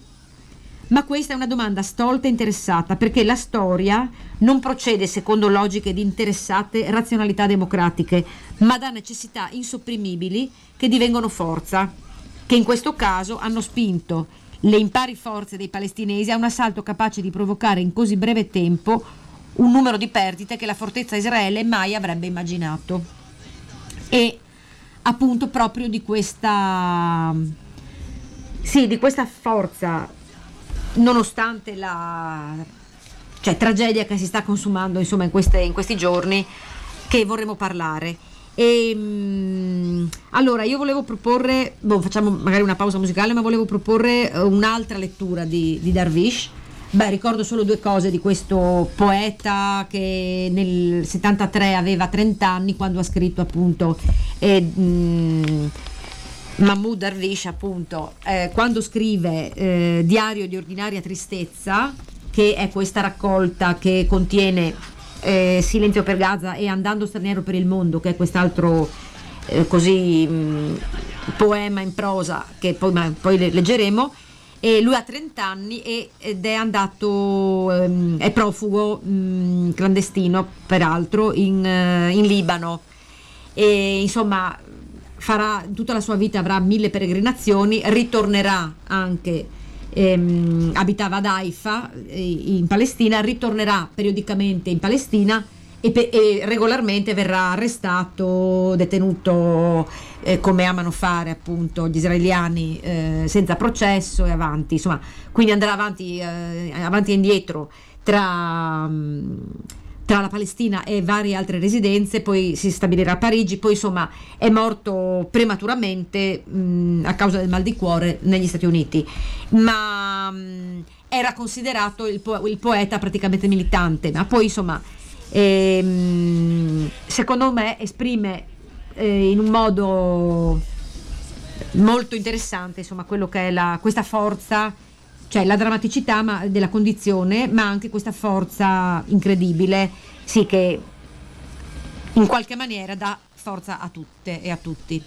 Ma questa è una domanda stolta e interessata perché la storia non procede secondo logiche di interessate razionalità democratiche, ma da necessità insopprimibili che divengono forza. che in questo caso hanno spinto le impari forze dei palestinesi a un assalto capace di provocare in così breve tempo un numero di perdite che la fortezza Israele mai avrebbe immaginato. E appunto proprio di questa, sì, di questa forza, nonostante la cioè, tragedia che si sta consumando insomma, in, queste, in questi giorni, che vorremmo parlare. E, mh, allora, io volevo proporre, boh, facciamo magari una pausa musicale, ma volevo proporre uh, un'altra lettura di, di Darwish. Beh, ricordo solo due cose di questo poeta che nel 73 aveva 30 anni quando ha scritto appunto eh, mh, Mahmoud Darwish appunto eh, quando scrive eh, Diario di ordinaria tristezza che è questa raccolta che contiene eh, Silenzio per Gaza e Andando straniero per il mondo, che è quest'altro eh, così mh, poema in prosa che poi, ma, poi leggeremo. E lui ha 30 anni ed è andato, ehm, è profugo mh, clandestino peraltro in, uh, in Libano. E insomma farà tutta la sua vita avrà mille peregrinazioni, ritornerà anche ehm, abitava ad Haifa eh, in Palestina, ritornerà periodicamente in Palestina e, pe- e regolarmente verrà arrestato, detenuto eh, come amano fare appunto gli israeliani eh, senza processo e avanti, insomma, quindi andrà avanti, eh, avanti e indietro tra... Mh, tra la Palestina e varie altre residenze, poi si stabilirà a Parigi, poi insomma è morto prematuramente mh, a causa del mal di cuore negli Stati Uniti, ma mh, era considerato il, po- il, poeta praticamente militante, ma poi insomma e, secondo me esprime eh, in un modo molto interessante insomma, quello che è la, questa forza cioè la drammaticità ma, della condizione ma anche questa forza incredibile sì, che in qualche maniera dà forza a tutte e a tutti.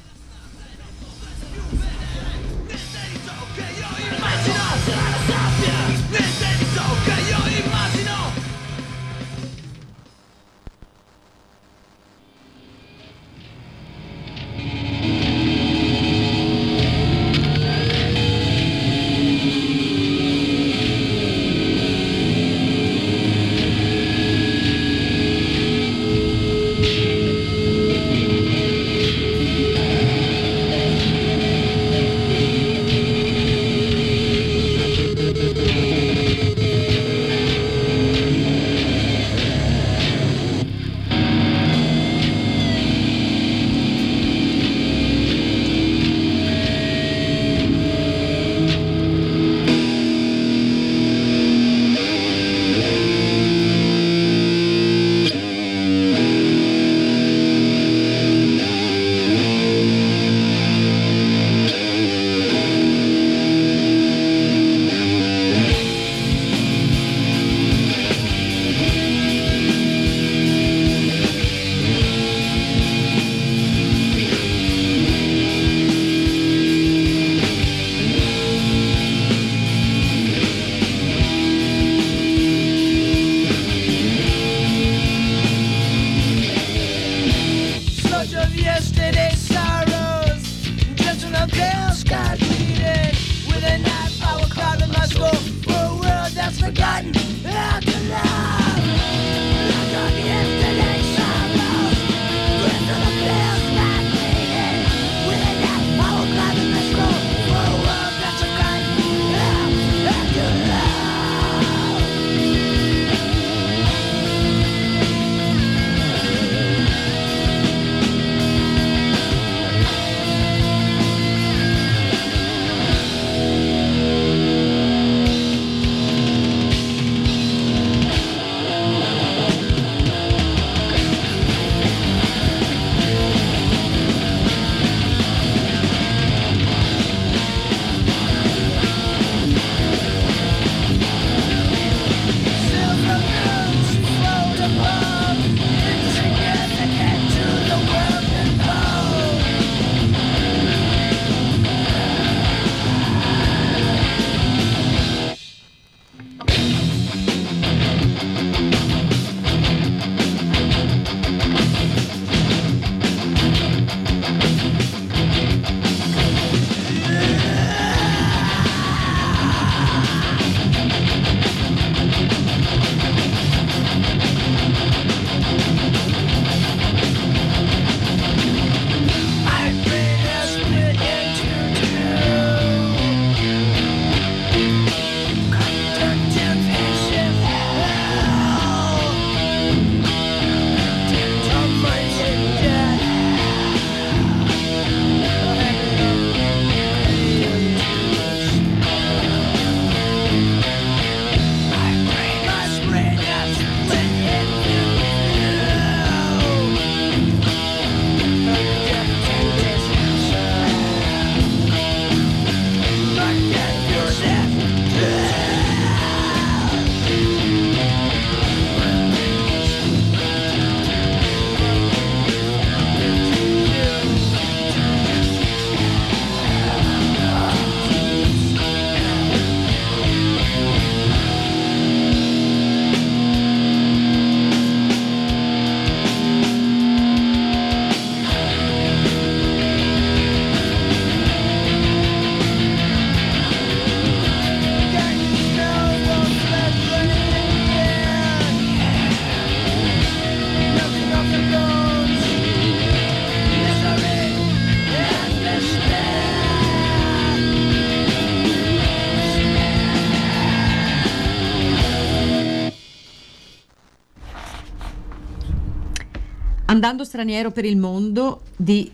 Andando straniero per il mondo di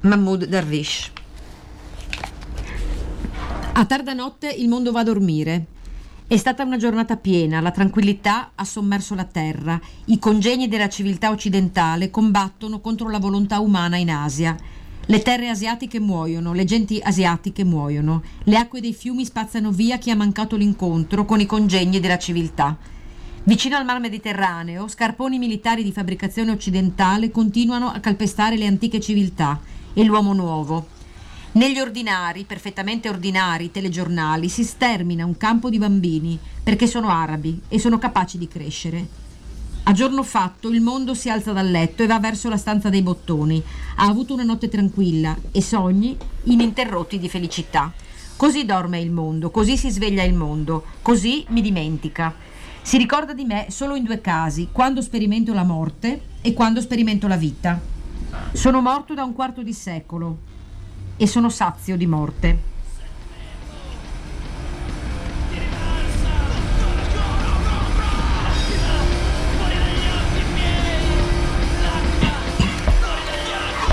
Mahmoud Darwish. A tarda notte il mondo va a dormire. È stata una giornata piena, la tranquillità ha sommerso la terra, i congegni della civiltà occidentale combattono contro la volontà umana in Asia. Le terre asiatiche muoiono, le genti asiatiche muoiono, le acque dei fiumi spazzano via chi ha mancato l'incontro con i congegni della civiltà. Vicino al mar Mediterraneo, scarponi militari di fabbricazione occidentale continuano a calpestare le antiche civiltà e l'uomo nuovo. Negli ordinari, perfettamente ordinari, telegiornali si stermina un campo di bambini perché sono arabi e sono capaci di crescere. A giorno fatto il mondo si alza dal letto e va verso la stanza dei bottoni. Ha avuto una notte tranquilla e sogni ininterrotti di felicità. Così dorme il mondo, così si sveglia il mondo, così mi dimentica. Si ricorda di me solo in due casi, quando sperimento la morte e quando sperimento la vita. Sono morto da un quarto di secolo e sono sazio di morte.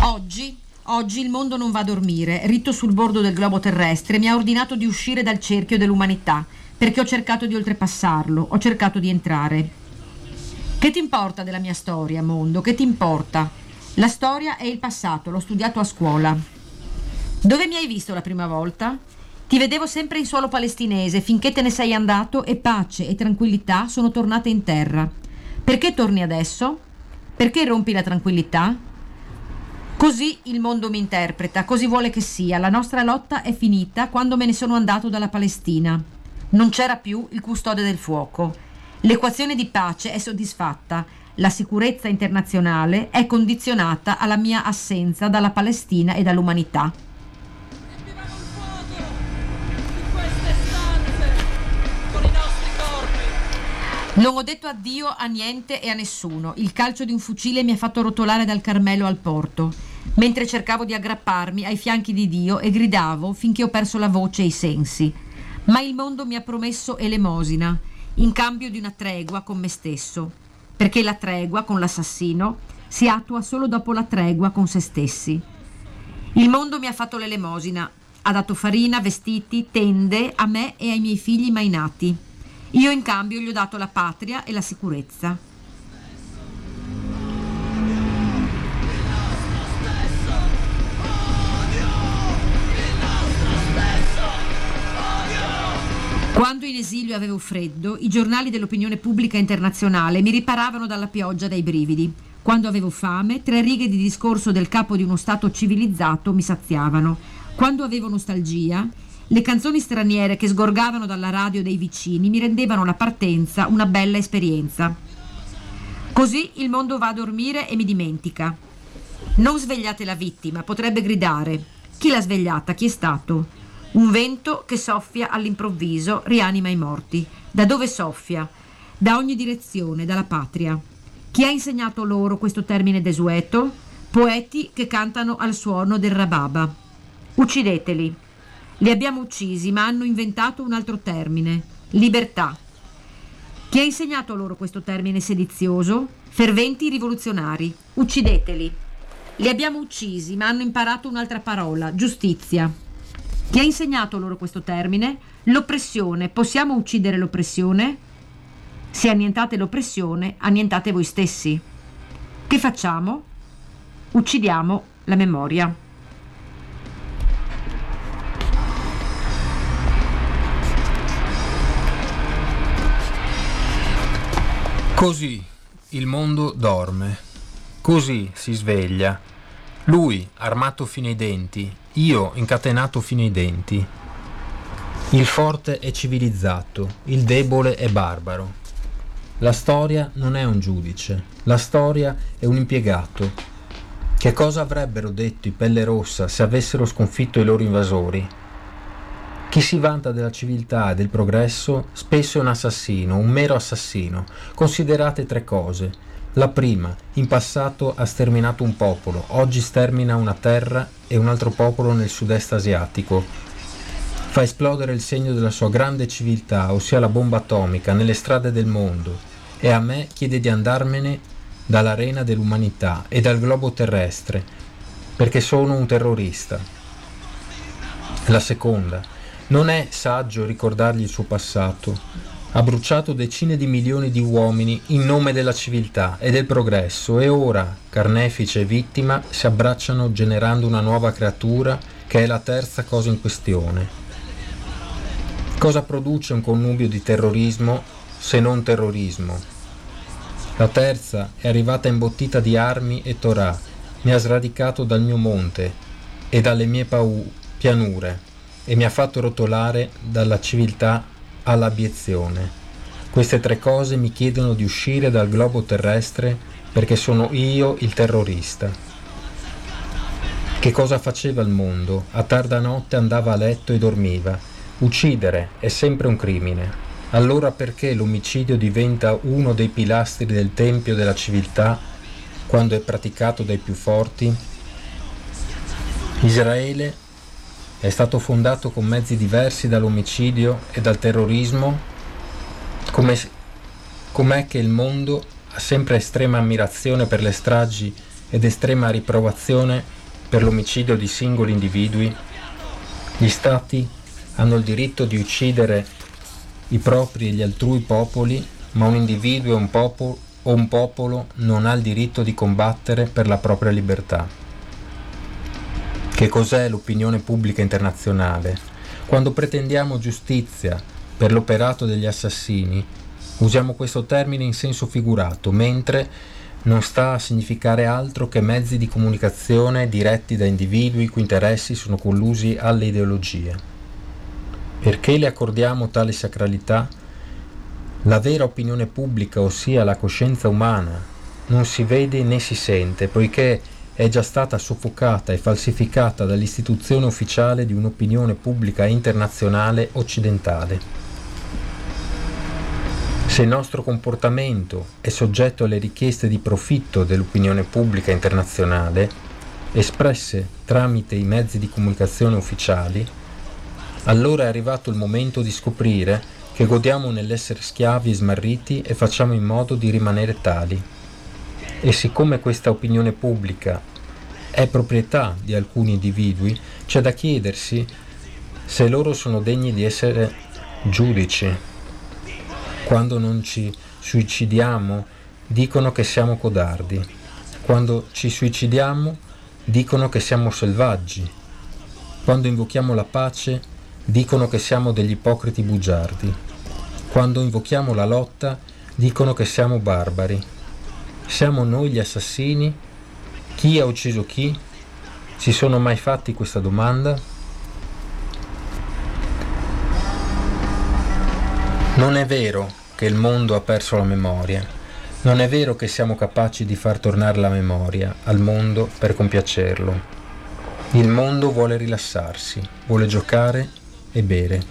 Oggi Oggi il mondo non va a dormire, ritto sul bordo del globo terrestre, mi ha ordinato di uscire dal cerchio dell'umanità perché ho cercato di oltrepassarlo, ho cercato di entrare. Che ti importa della mia storia, mondo? Che ti importa? La storia è il passato, l'ho studiato a scuola. Dove mi hai visto la prima volta? Ti vedevo sempre in suolo palestinese finché te ne sei andato e pace e tranquillità sono tornate in terra. Perché torni adesso? Perché rompi la tranquillità? Così il mondo mi interpreta, così vuole che sia. La nostra lotta è finita quando me ne sono andato dalla Palestina. Non c'era più il custode del fuoco. L'equazione di pace è soddisfatta. La sicurezza internazionale è condizionata alla mia assenza dalla Palestina e dall'umanità. Non ho detto addio a niente e a nessuno. Il calcio di un fucile mi ha fatto rotolare dal Carmelo al porto, mentre cercavo di aggrapparmi ai fianchi di Dio e gridavo finché ho perso la voce e i sensi ma il mondo mi ha promesso elemosina in cambio di una tregua con me stesso, perché la tregua con l'assassino si attua solo dopo la tregua con se stessi. Il mondo mi ha fatto l'elemosina, ha dato farina, vestiti, tende a me e ai miei figli mai nati. Io in cambio gli ho dato la patria e la sicurezza. Quando in esilio avevo freddo, i giornali dell'opinione pubblica internazionale mi riparavano dalla pioggia dai brividi. Quando avevo fame, tre righe di discorso del capo di uno Stato civilizzato mi saziavano. Quando avevo nostalgia, le canzoni straniere che sgorgavano dalla radio dei vicini mi rendevano la partenza una bella esperienza. Così il mondo va a dormire e mi dimentica. Non svegliate la vittima, potrebbe gridare. Chi l'ha svegliata? Chi è stato? Un vento che soffia all'improvviso rianima i morti. Da dove soffia? Da ogni direzione, dalla patria. Chi ha insegnato loro questo termine desueto? Poeti che cantano al suono del rababa. Uccideteli. Li abbiamo uccisi, ma hanno inventato un altro termine, libertà. Chi ha insegnato loro questo termine sedizioso? Ferventi rivoluzionari. Uccideteli. Li abbiamo uccisi, ma hanno imparato un'altra parola, giustizia. Chi ha insegnato loro questo termine? L'oppressione. Possiamo uccidere l'oppressione? Se annientate l'oppressione, annientate voi stessi. Che facciamo? Uccidiamo la memoria. Così il mondo dorme, così si sveglia. Lui, armato fino ai denti, io incatenato fino ai denti. Il forte è civilizzato, il debole è barbaro. La storia non è un giudice, la storia è un impiegato. Che cosa avrebbero detto i pelle rossa se avessero sconfitto i loro invasori? Chi si vanta della civiltà e del progresso spesso è un assassino, un mero assassino. Considerate tre cose la prima, in passato ha sterminato un popolo, oggi stermina una terra e un altro popolo nel sud-est asiatico. Fa esplodere il segno della sua grande civiltà, ossia la bomba atomica, nelle strade del mondo e a me chiede di andarmene dall'arena dell'umanità e dal globo terrestre, perché sono un terrorista. La seconda, non è saggio ricordargli il suo passato. Ha bruciato decine di milioni di uomini in nome della civiltà e del progresso e ora, carnefice e vittima, si abbracciano generando una nuova creatura che è la terza cosa in questione. Cosa produce un connubio di terrorismo se non terrorismo? La terza è arrivata imbottita di armi e Torah, mi ha sradicato dal mio monte e dalle mie pianure e mi ha fatto rotolare dalla civiltà all'abiezione. Queste tre cose mi chiedono di uscire dal globo terrestre perché sono io il terrorista. Che cosa faceva il mondo? A tarda notte andava a letto e dormiva. Uccidere è sempre un crimine. Allora perché l'omicidio diventa uno dei pilastri del tempio della civiltà quando è praticato dai più forti? Israele è stato fondato con mezzi diversi dall'omicidio e dal terrorismo? Come, com'è che il mondo ha sempre estrema ammirazione per le stragi ed estrema riprovazione per l'omicidio di singoli individui? Gli stati hanno il diritto di uccidere i propri e gli altrui popoli, ma un individuo un popolo, o un popolo non ha il diritto di combattere per la propria libertà. Che cos'è l'opinione pubblica internazionale? Quando pretendiamo giustizia per l'operato degli assassini, usiamo questo termine in senso figurato, mentre non sta a significare altro che mezzi di comunicazione diretti da individui cui interessi sono collusi alle ideologie. Perché le accordiamo tale sacralità? La vera opinione pubblica, ossia la coscienza umana, non si vede né si sente, poiché è già stata soffocata e falsificata dall'istituzione ufficiale di un'opinione pubblica internazionale occidentale. Se il nostro comportamento è soggetto alle richieste di profitto dell'opinione pubblica internazionale, espresse tramite i mezzi di comunicazione ufficiali, allora è arrivato il momento di scoprire che godiamo nell'essere schiavi e smarriti e facciamo in modo di rimanere tali. E siccome questa opinione pubblica è proprietà di alcuni individui, c'è da chiedersi se loro sono degni di essere giudici. Quando non ci suicidiamo dicono che siamo codardi. Quando ci suicidiamo dicono che siamo selvaggi. Quando invochiamo la pace dicono che siamo degli ipocriti bugiardi. Quando invochiamo la lotta, dicono che siamo barbari. Siamo noi gli assassini? Chi ha ucciso chi? Si sono mai fatti questa domanda? Non è vero che il mondo ha perso la memoria. Non è vero che siamo capaci di far tornare la memoria al mondo per compiacerlo. Il mondo vuole rilassarsi, vuole giocare e bere.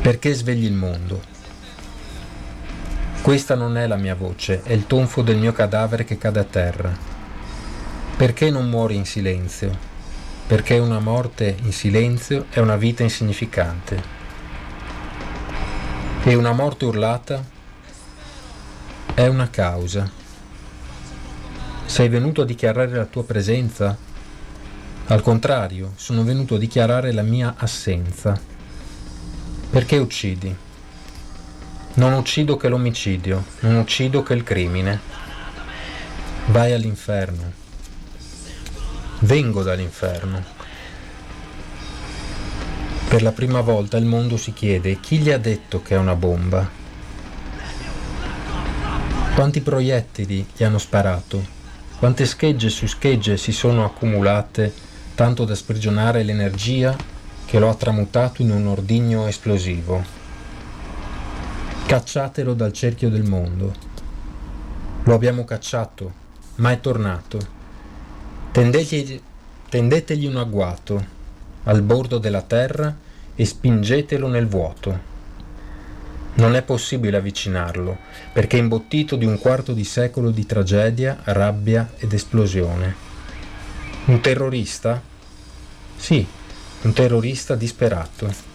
Perché svegli il mondo? Questa non è la mia voce, è il tonfo del mio cadavere che cade a terra. Perché non muori in silenzio? Perché una morte in silenzio è una vita insignificante. E una morte urlata è una causa. Sei venuto a dichiarare la tua presenza? Al contrario, sono venuto a dichiarare la mia assenza. Perché uccidi? Non uccido che l'omicidio, non uccido che il crimine. Vai all'inferno. Vengo dall'inferno. Per la prima volta il mondo si chiede chi gli ha detto che è una bomba. Quanti proiettili gli hanno sparato? Quante schegge su schegge si sono accumulate tanto da sprigionare l'energia che lo ha tramutato in un ordigno esplosivo. Cacciatelo dal cerchio del mondo. Lo abbiamo cacciato, ma è tornato. Tendetegli, tendetegli un agguato al bordo della terra e spingetelo nel vuoto. Non è possibile avvicinarlo, perché è imbottito di un quarto di secolo di tragedia, rabbia ed esplosione. Un terrorista? Sì, un terrorista disperato.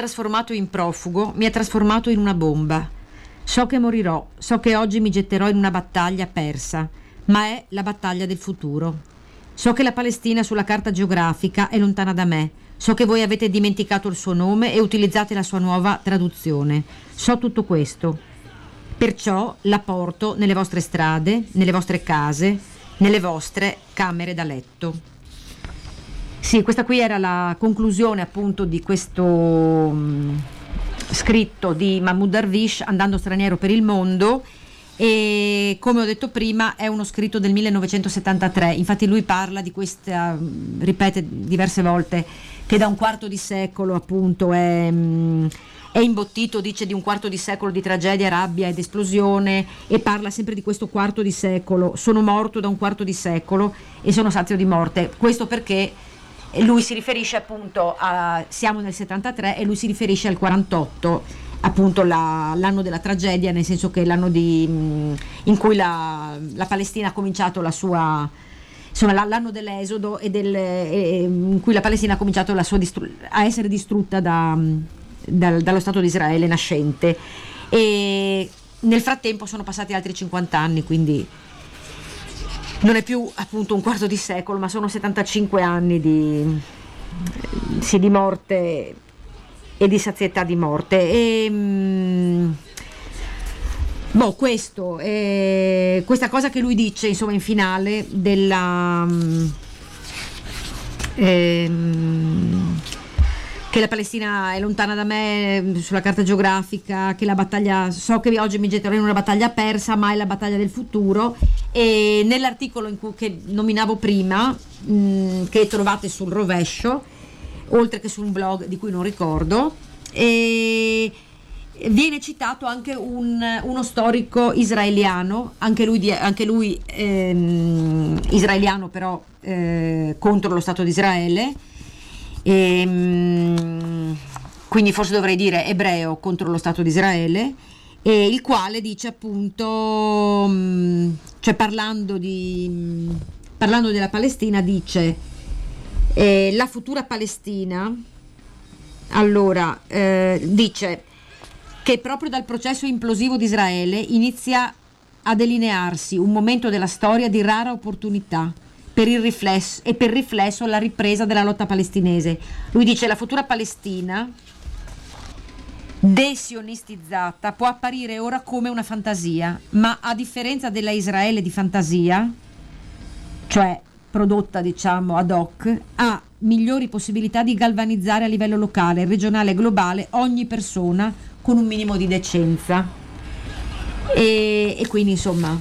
Trasformato in profugo, mi ha trasformato in una bomba. So che morirò, so che oggi mi getterò in una battaglia persa, ma è la battaglia del futuro. So che la Palestina sulla carta geografica è lontana da me. So che voi avete dimenticato il suo nome e utilizzate la sua nuova traduzione. So tutto questo. Perciò la porto nelle vostre strade, nelle vostre case, nelle vostre camere da letto. Sì, questa qui era la conclusione appunto di questo mh, scritto di Mahmoud Darwish, Andando straniero per il mondo. E come ho detto prima è uno scritto del 1973, infatti lui parla di questa, ripete diverse volte, che da un quarto di secolo appunto è, è imbottito, dice di un quarto di secolo di tragedia, rabbia ed esplosione e parla sempre di questo quarto di secolo, sono morto da un quarto di secolo e sono sazio di morte, questo perché lui si riferisce appunto a, siamo nel 73 e lui si riferisce al 48 appunto la, l'anno della tragedia, nel senso che è l'anno di, in cui la, la, Palestina ha cominciato la sua insomma l'anno dell'esodo e, del, e in cui la Palestina ha cominciato distru- a essere distrutta da, dal, dallo Stato di Israele nascente. E nel frattempo sono passati altri 50 anni quindi non è più appunto un quarto di secolo ma sono 75 anni di, sì, di morte e di sazietà di morte. E, mm, boh, questo, eh, questa cosa che lui dice insomma in finale della... Eh, che la Palestina è lontana da me sulla carta geografica, che la battaglia, so che oggi mi getterò in una battaglia persa, ma è la battaglia del futuro. E nell'articolo cui, che nominavo prima, mh, mm, che trovate sul rovescio, oltre che su un blog di cui non ricordo. E viene citato anche un, uno storico israeliano, anche lui, anche lui ehm, israeliano però eh, contro lo Stato di Israele, e, ehm, quindi forse dovrei dire ebreo contro lo Stato di Israele, e il quale dice appunto, mm, cioè parlando, di, parlando della Palestina, dice eh, la futura Palestina, allora, eh, dice che proprio dal processo implosivo di Israele inizia a delinearsi un momento della storia di rara opportunità per riflesso, e per riflesso la ripresa della lotta palestinese. Lui dice la futura Palestina desionistizzata può apparire ora come una fantasia, ma a differenza della Israele di fantasia, cioè prodotta diciamo ad hoc ha migliori possibilità di galvanizzare a livello locale, regionale e globale ogni persona con un minimo di decenza. E, e quindi insomma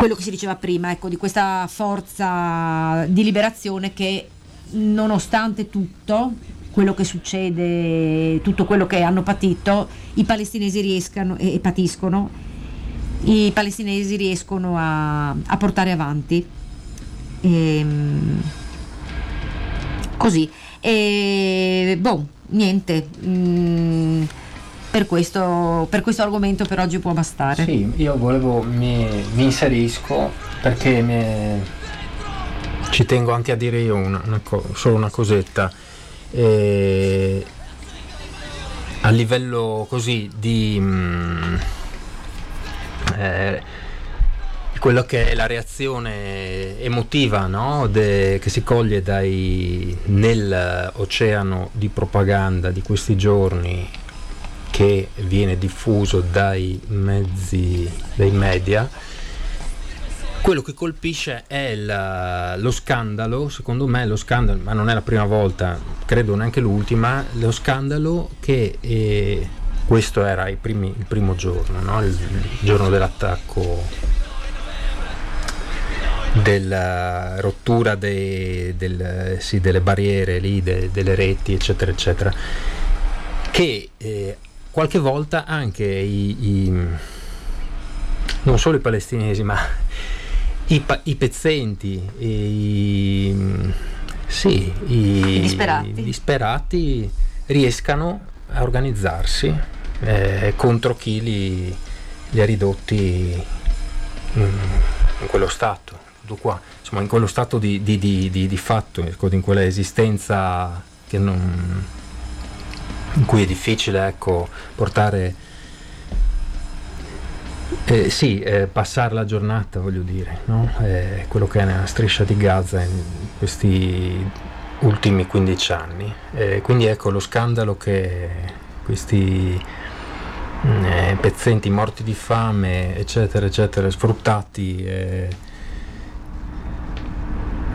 quello che si diceva prima, ecco, di questa forza di liberazione che nonostante tutto quello che succede, tutto quello che hanno patito, i palestinesi riescano e, e patiscono i palestinesi riescono a, a portare avanti. E, ehm, così. E boh, niente. Mm, per questo, per questo, argomento per oggi può bastare. Sì, io volevo, mi, mi inserisco perché mi, ci tengo anche a dire io una, una co- solo una cosetta. E, a livello così di... Mm, eh, quello che è la reazione emotiva no? De, che si coglie dai, nell'oceano di propaganda di questi giorni che viene diffuso dai mezzi, dai media, quello che colpisce è la, lo scandalo, secondo me lo scandalo, ma non è la prima volta, credo neanche l'ultima, lo scandalo che eh, questo era primi, il primo giorno, no? il, giorno dell'attacco della rottura dei, del, sì, delle barriere lì, de, delle reti, eccetera, eccetera, che eh, qualche volta anche i, i, non solo i palestinesi, ma i, i pezzenti, i, sì, i, disperati. disperati riescano a organizzarsi eh, contro chi li, li, ha ridotti in, in quello stato, qua, insomma in quello stato di, di, di, di fatto, ecco, in quella esistenza che non, in cui è difficile ecco, portare eh, sì, eh, passare la giornata, voglio dire, no? eh, quello che è nella striscia di Gaza in questi ultimi 15 anni. quindi ecco lo scandalo che questi mm, eh, pezzenti morti di fame, eccetera, eccetera, sfruttati eh,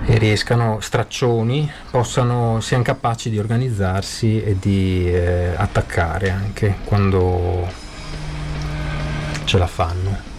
e riescano, straccioni, possano, siano capaci di organizzarsi e di eh, attaccare anche quando ce la fanno.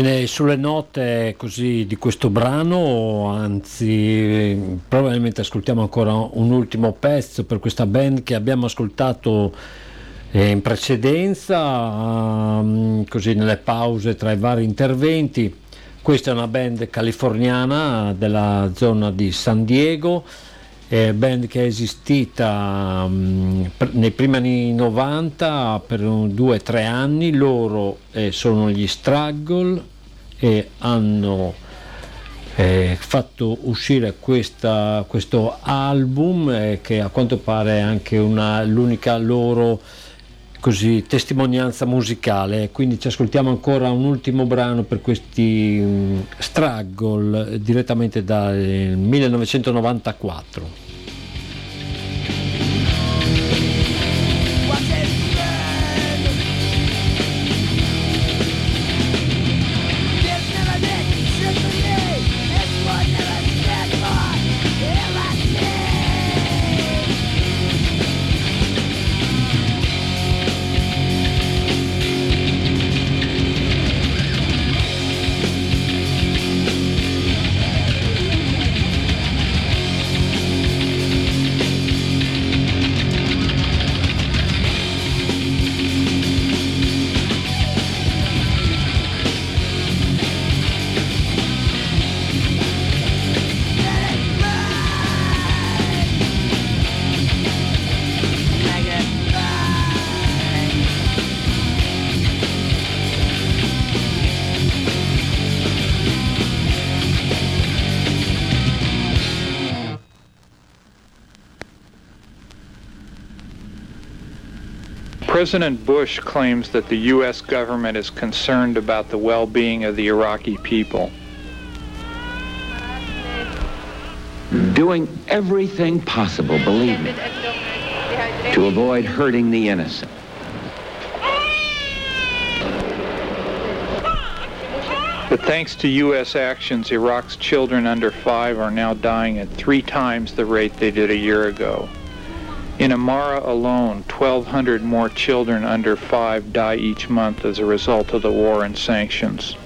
Bene, sulle note così di questo brano, anzi probabilmente ascoltiamo ancora un ultimo pezzo per questa band che abbiamo ascoltato eh, in precedenza, um, così nelle pause tra i vari interventi. Questa è una band californiana della zona di San Diego, è band che è esistita um, nei primi anni 90 per due o tre anni, loro eh, sono gli Struggle e hanno eh, fatto uscire questa, questo album eh, che a quanto pare è anche una, l'unica loro così, testimonianza musicale. Quindi ci ascoltiamo ancora un ultimo brano per questi um, struggle direttamente dal 1994. President Bush claims that the U.S. government is concerned about the well-being of the Iraqi people. Doing everything possible, believe me, to avoid hurting the innocent. But thanks to U.S. actions, Iraq's children under five are now dying at three times the rate they did a year ago. In Amara alone, 1,200 more children under five die each month as a result of the war and sanctions.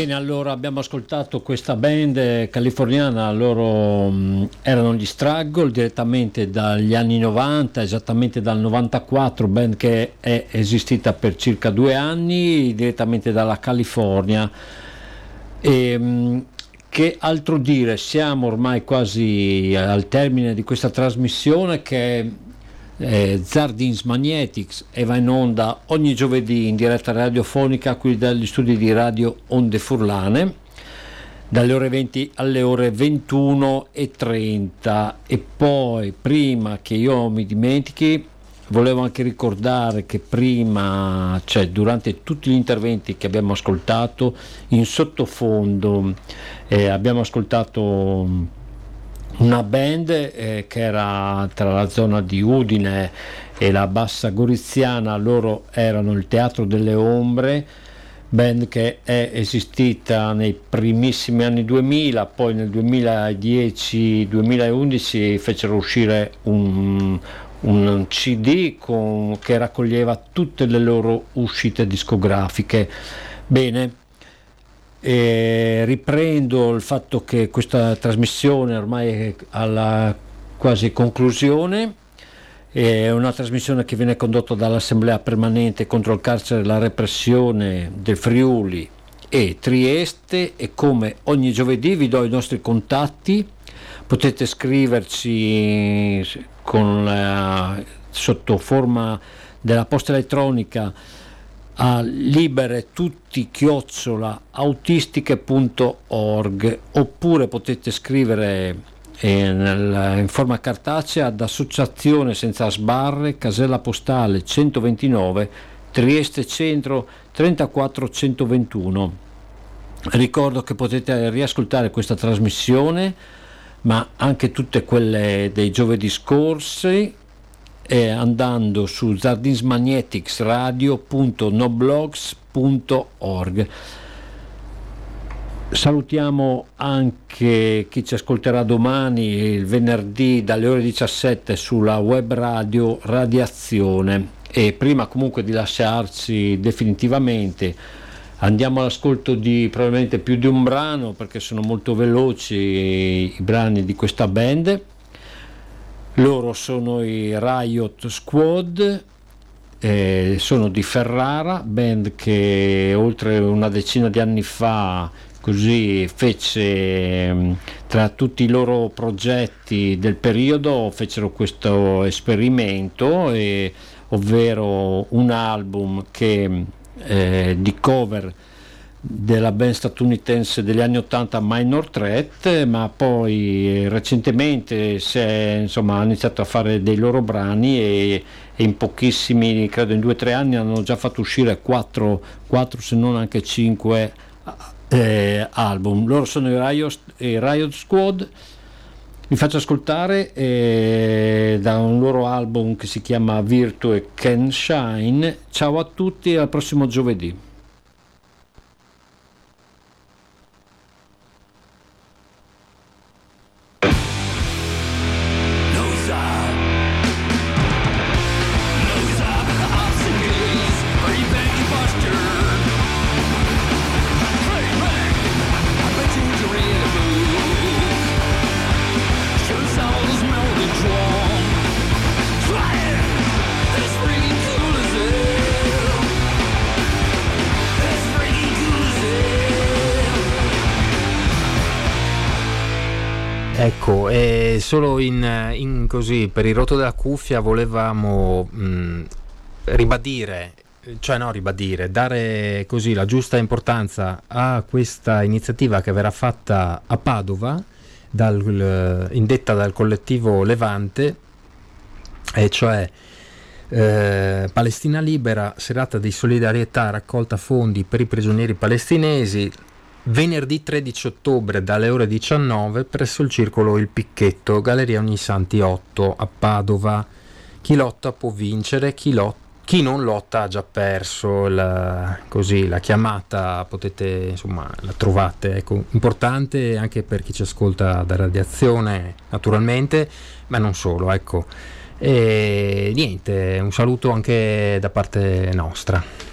Bene, allora abbiamo ascoltato questa band californiana, loro mh, erano gli Struggle direttamente dagli anni 90, esattamente dal 94, band che è esistita per circa due anni, direttamente dalla California. E, mh, che altro dire? Siamo ormai quasi al termine di questa trasmissione che eh, Zardins Magnetics e va in onda ogni giovedì in diretta radiofonica qui dagli studi di Radio Onde Furlane dalle ore 20 alle ore 21 e 30 e poi prima che io mi dimentichi volevo anche ricordare che prima cioè durante tutti gli interventi che abbiamo ascoltato in sottofondo eh, abbiamo ascoltato una band eh, che era tra la zona di Udine e la Bassa Goriziana, loro erano il Teatro delle Ombre, band che è esistita nei primissimi anni 2000, poi nel 2010-2011 fecero uscire un, un CD con, che raccoglieva tutte le loro uscite discografiche. Bene, e riprendo il fatto che questa trasmissione ormai è alla quasi conclusione. È una trasmissione che viene condotta dall'Assemblea permanente contro il carcere e la repressione del Friuli e Trieste. E come ogni giovedì vi do i nostri contatti, potete scriverci la, sotto forma della posta elettronica a libere tutti chiocciola autistiche.org oppure potete scrivere eh, in forma cartacea ad Associazione Senza Sbarre, casella postale 129, Trieste Centro 34121. Ricordo che potete riascoltare questa trasmissione, ma anche tutte quelle dei giovedì scorsi eh, andando su zardinsmagneticsradio.noblogs.org. Salutiamo anche chi ci ascolterà domani, il venerdì dalle ore 17 sulla web radio Radiazione. E prima comunque di lasciarci definitivamente andiamo all'ascolto di probabilmente più di un brano perché sono molto veloci i brani di questa band loro sono i Riot Squad, eh, sono di Ferrara, band che oltre una decina di anni fa così fece mm, tra tutti i loro progetti del periodo fecero questo esperimento eh, ovvero un album che, eh, di cover della band statunitense degli anni 80 Minor Threat, ma poi recentemente si è, insomma, ha iniziato a fare dei loro brani e, e in pochissimi, credo in due o tre anni, hanno già fatto uscire quattro, quattro se non anche cinque eh, album. Loro sono i Riot, i Riot Squad. Vi faccio ascoltare eh, da un loro album che si chiama Virtue Can Shine. Ciao a tutti e al prossimo giovedì. Solo in, in, così per il rotto della cuffia volevamo mh, ribadire, cioè no ribadire, dare così la giusta importanza a questa iniziativa che verrà fatta a Padova, dal, indetta dal collettivo Levante, e cioè eh, Palestina Libera, serata di solidarietà, raccolta fondi per i prigionieri palestinesi, venerdì 13 ottobre dalle ore 19 presso il circolo Il Picchetto, Galleria Ognissanti 8 a Padova. Chi lotta può vincere, chi, lot- chi non lotta ha già perso. La, così, la chiamata potete, insomma, la trovate. Ecco, importante anche per chi ci ascolta da radiazione, naturalmente, ma non solo. Ecco. E niente, un saluto anche da parte nostra.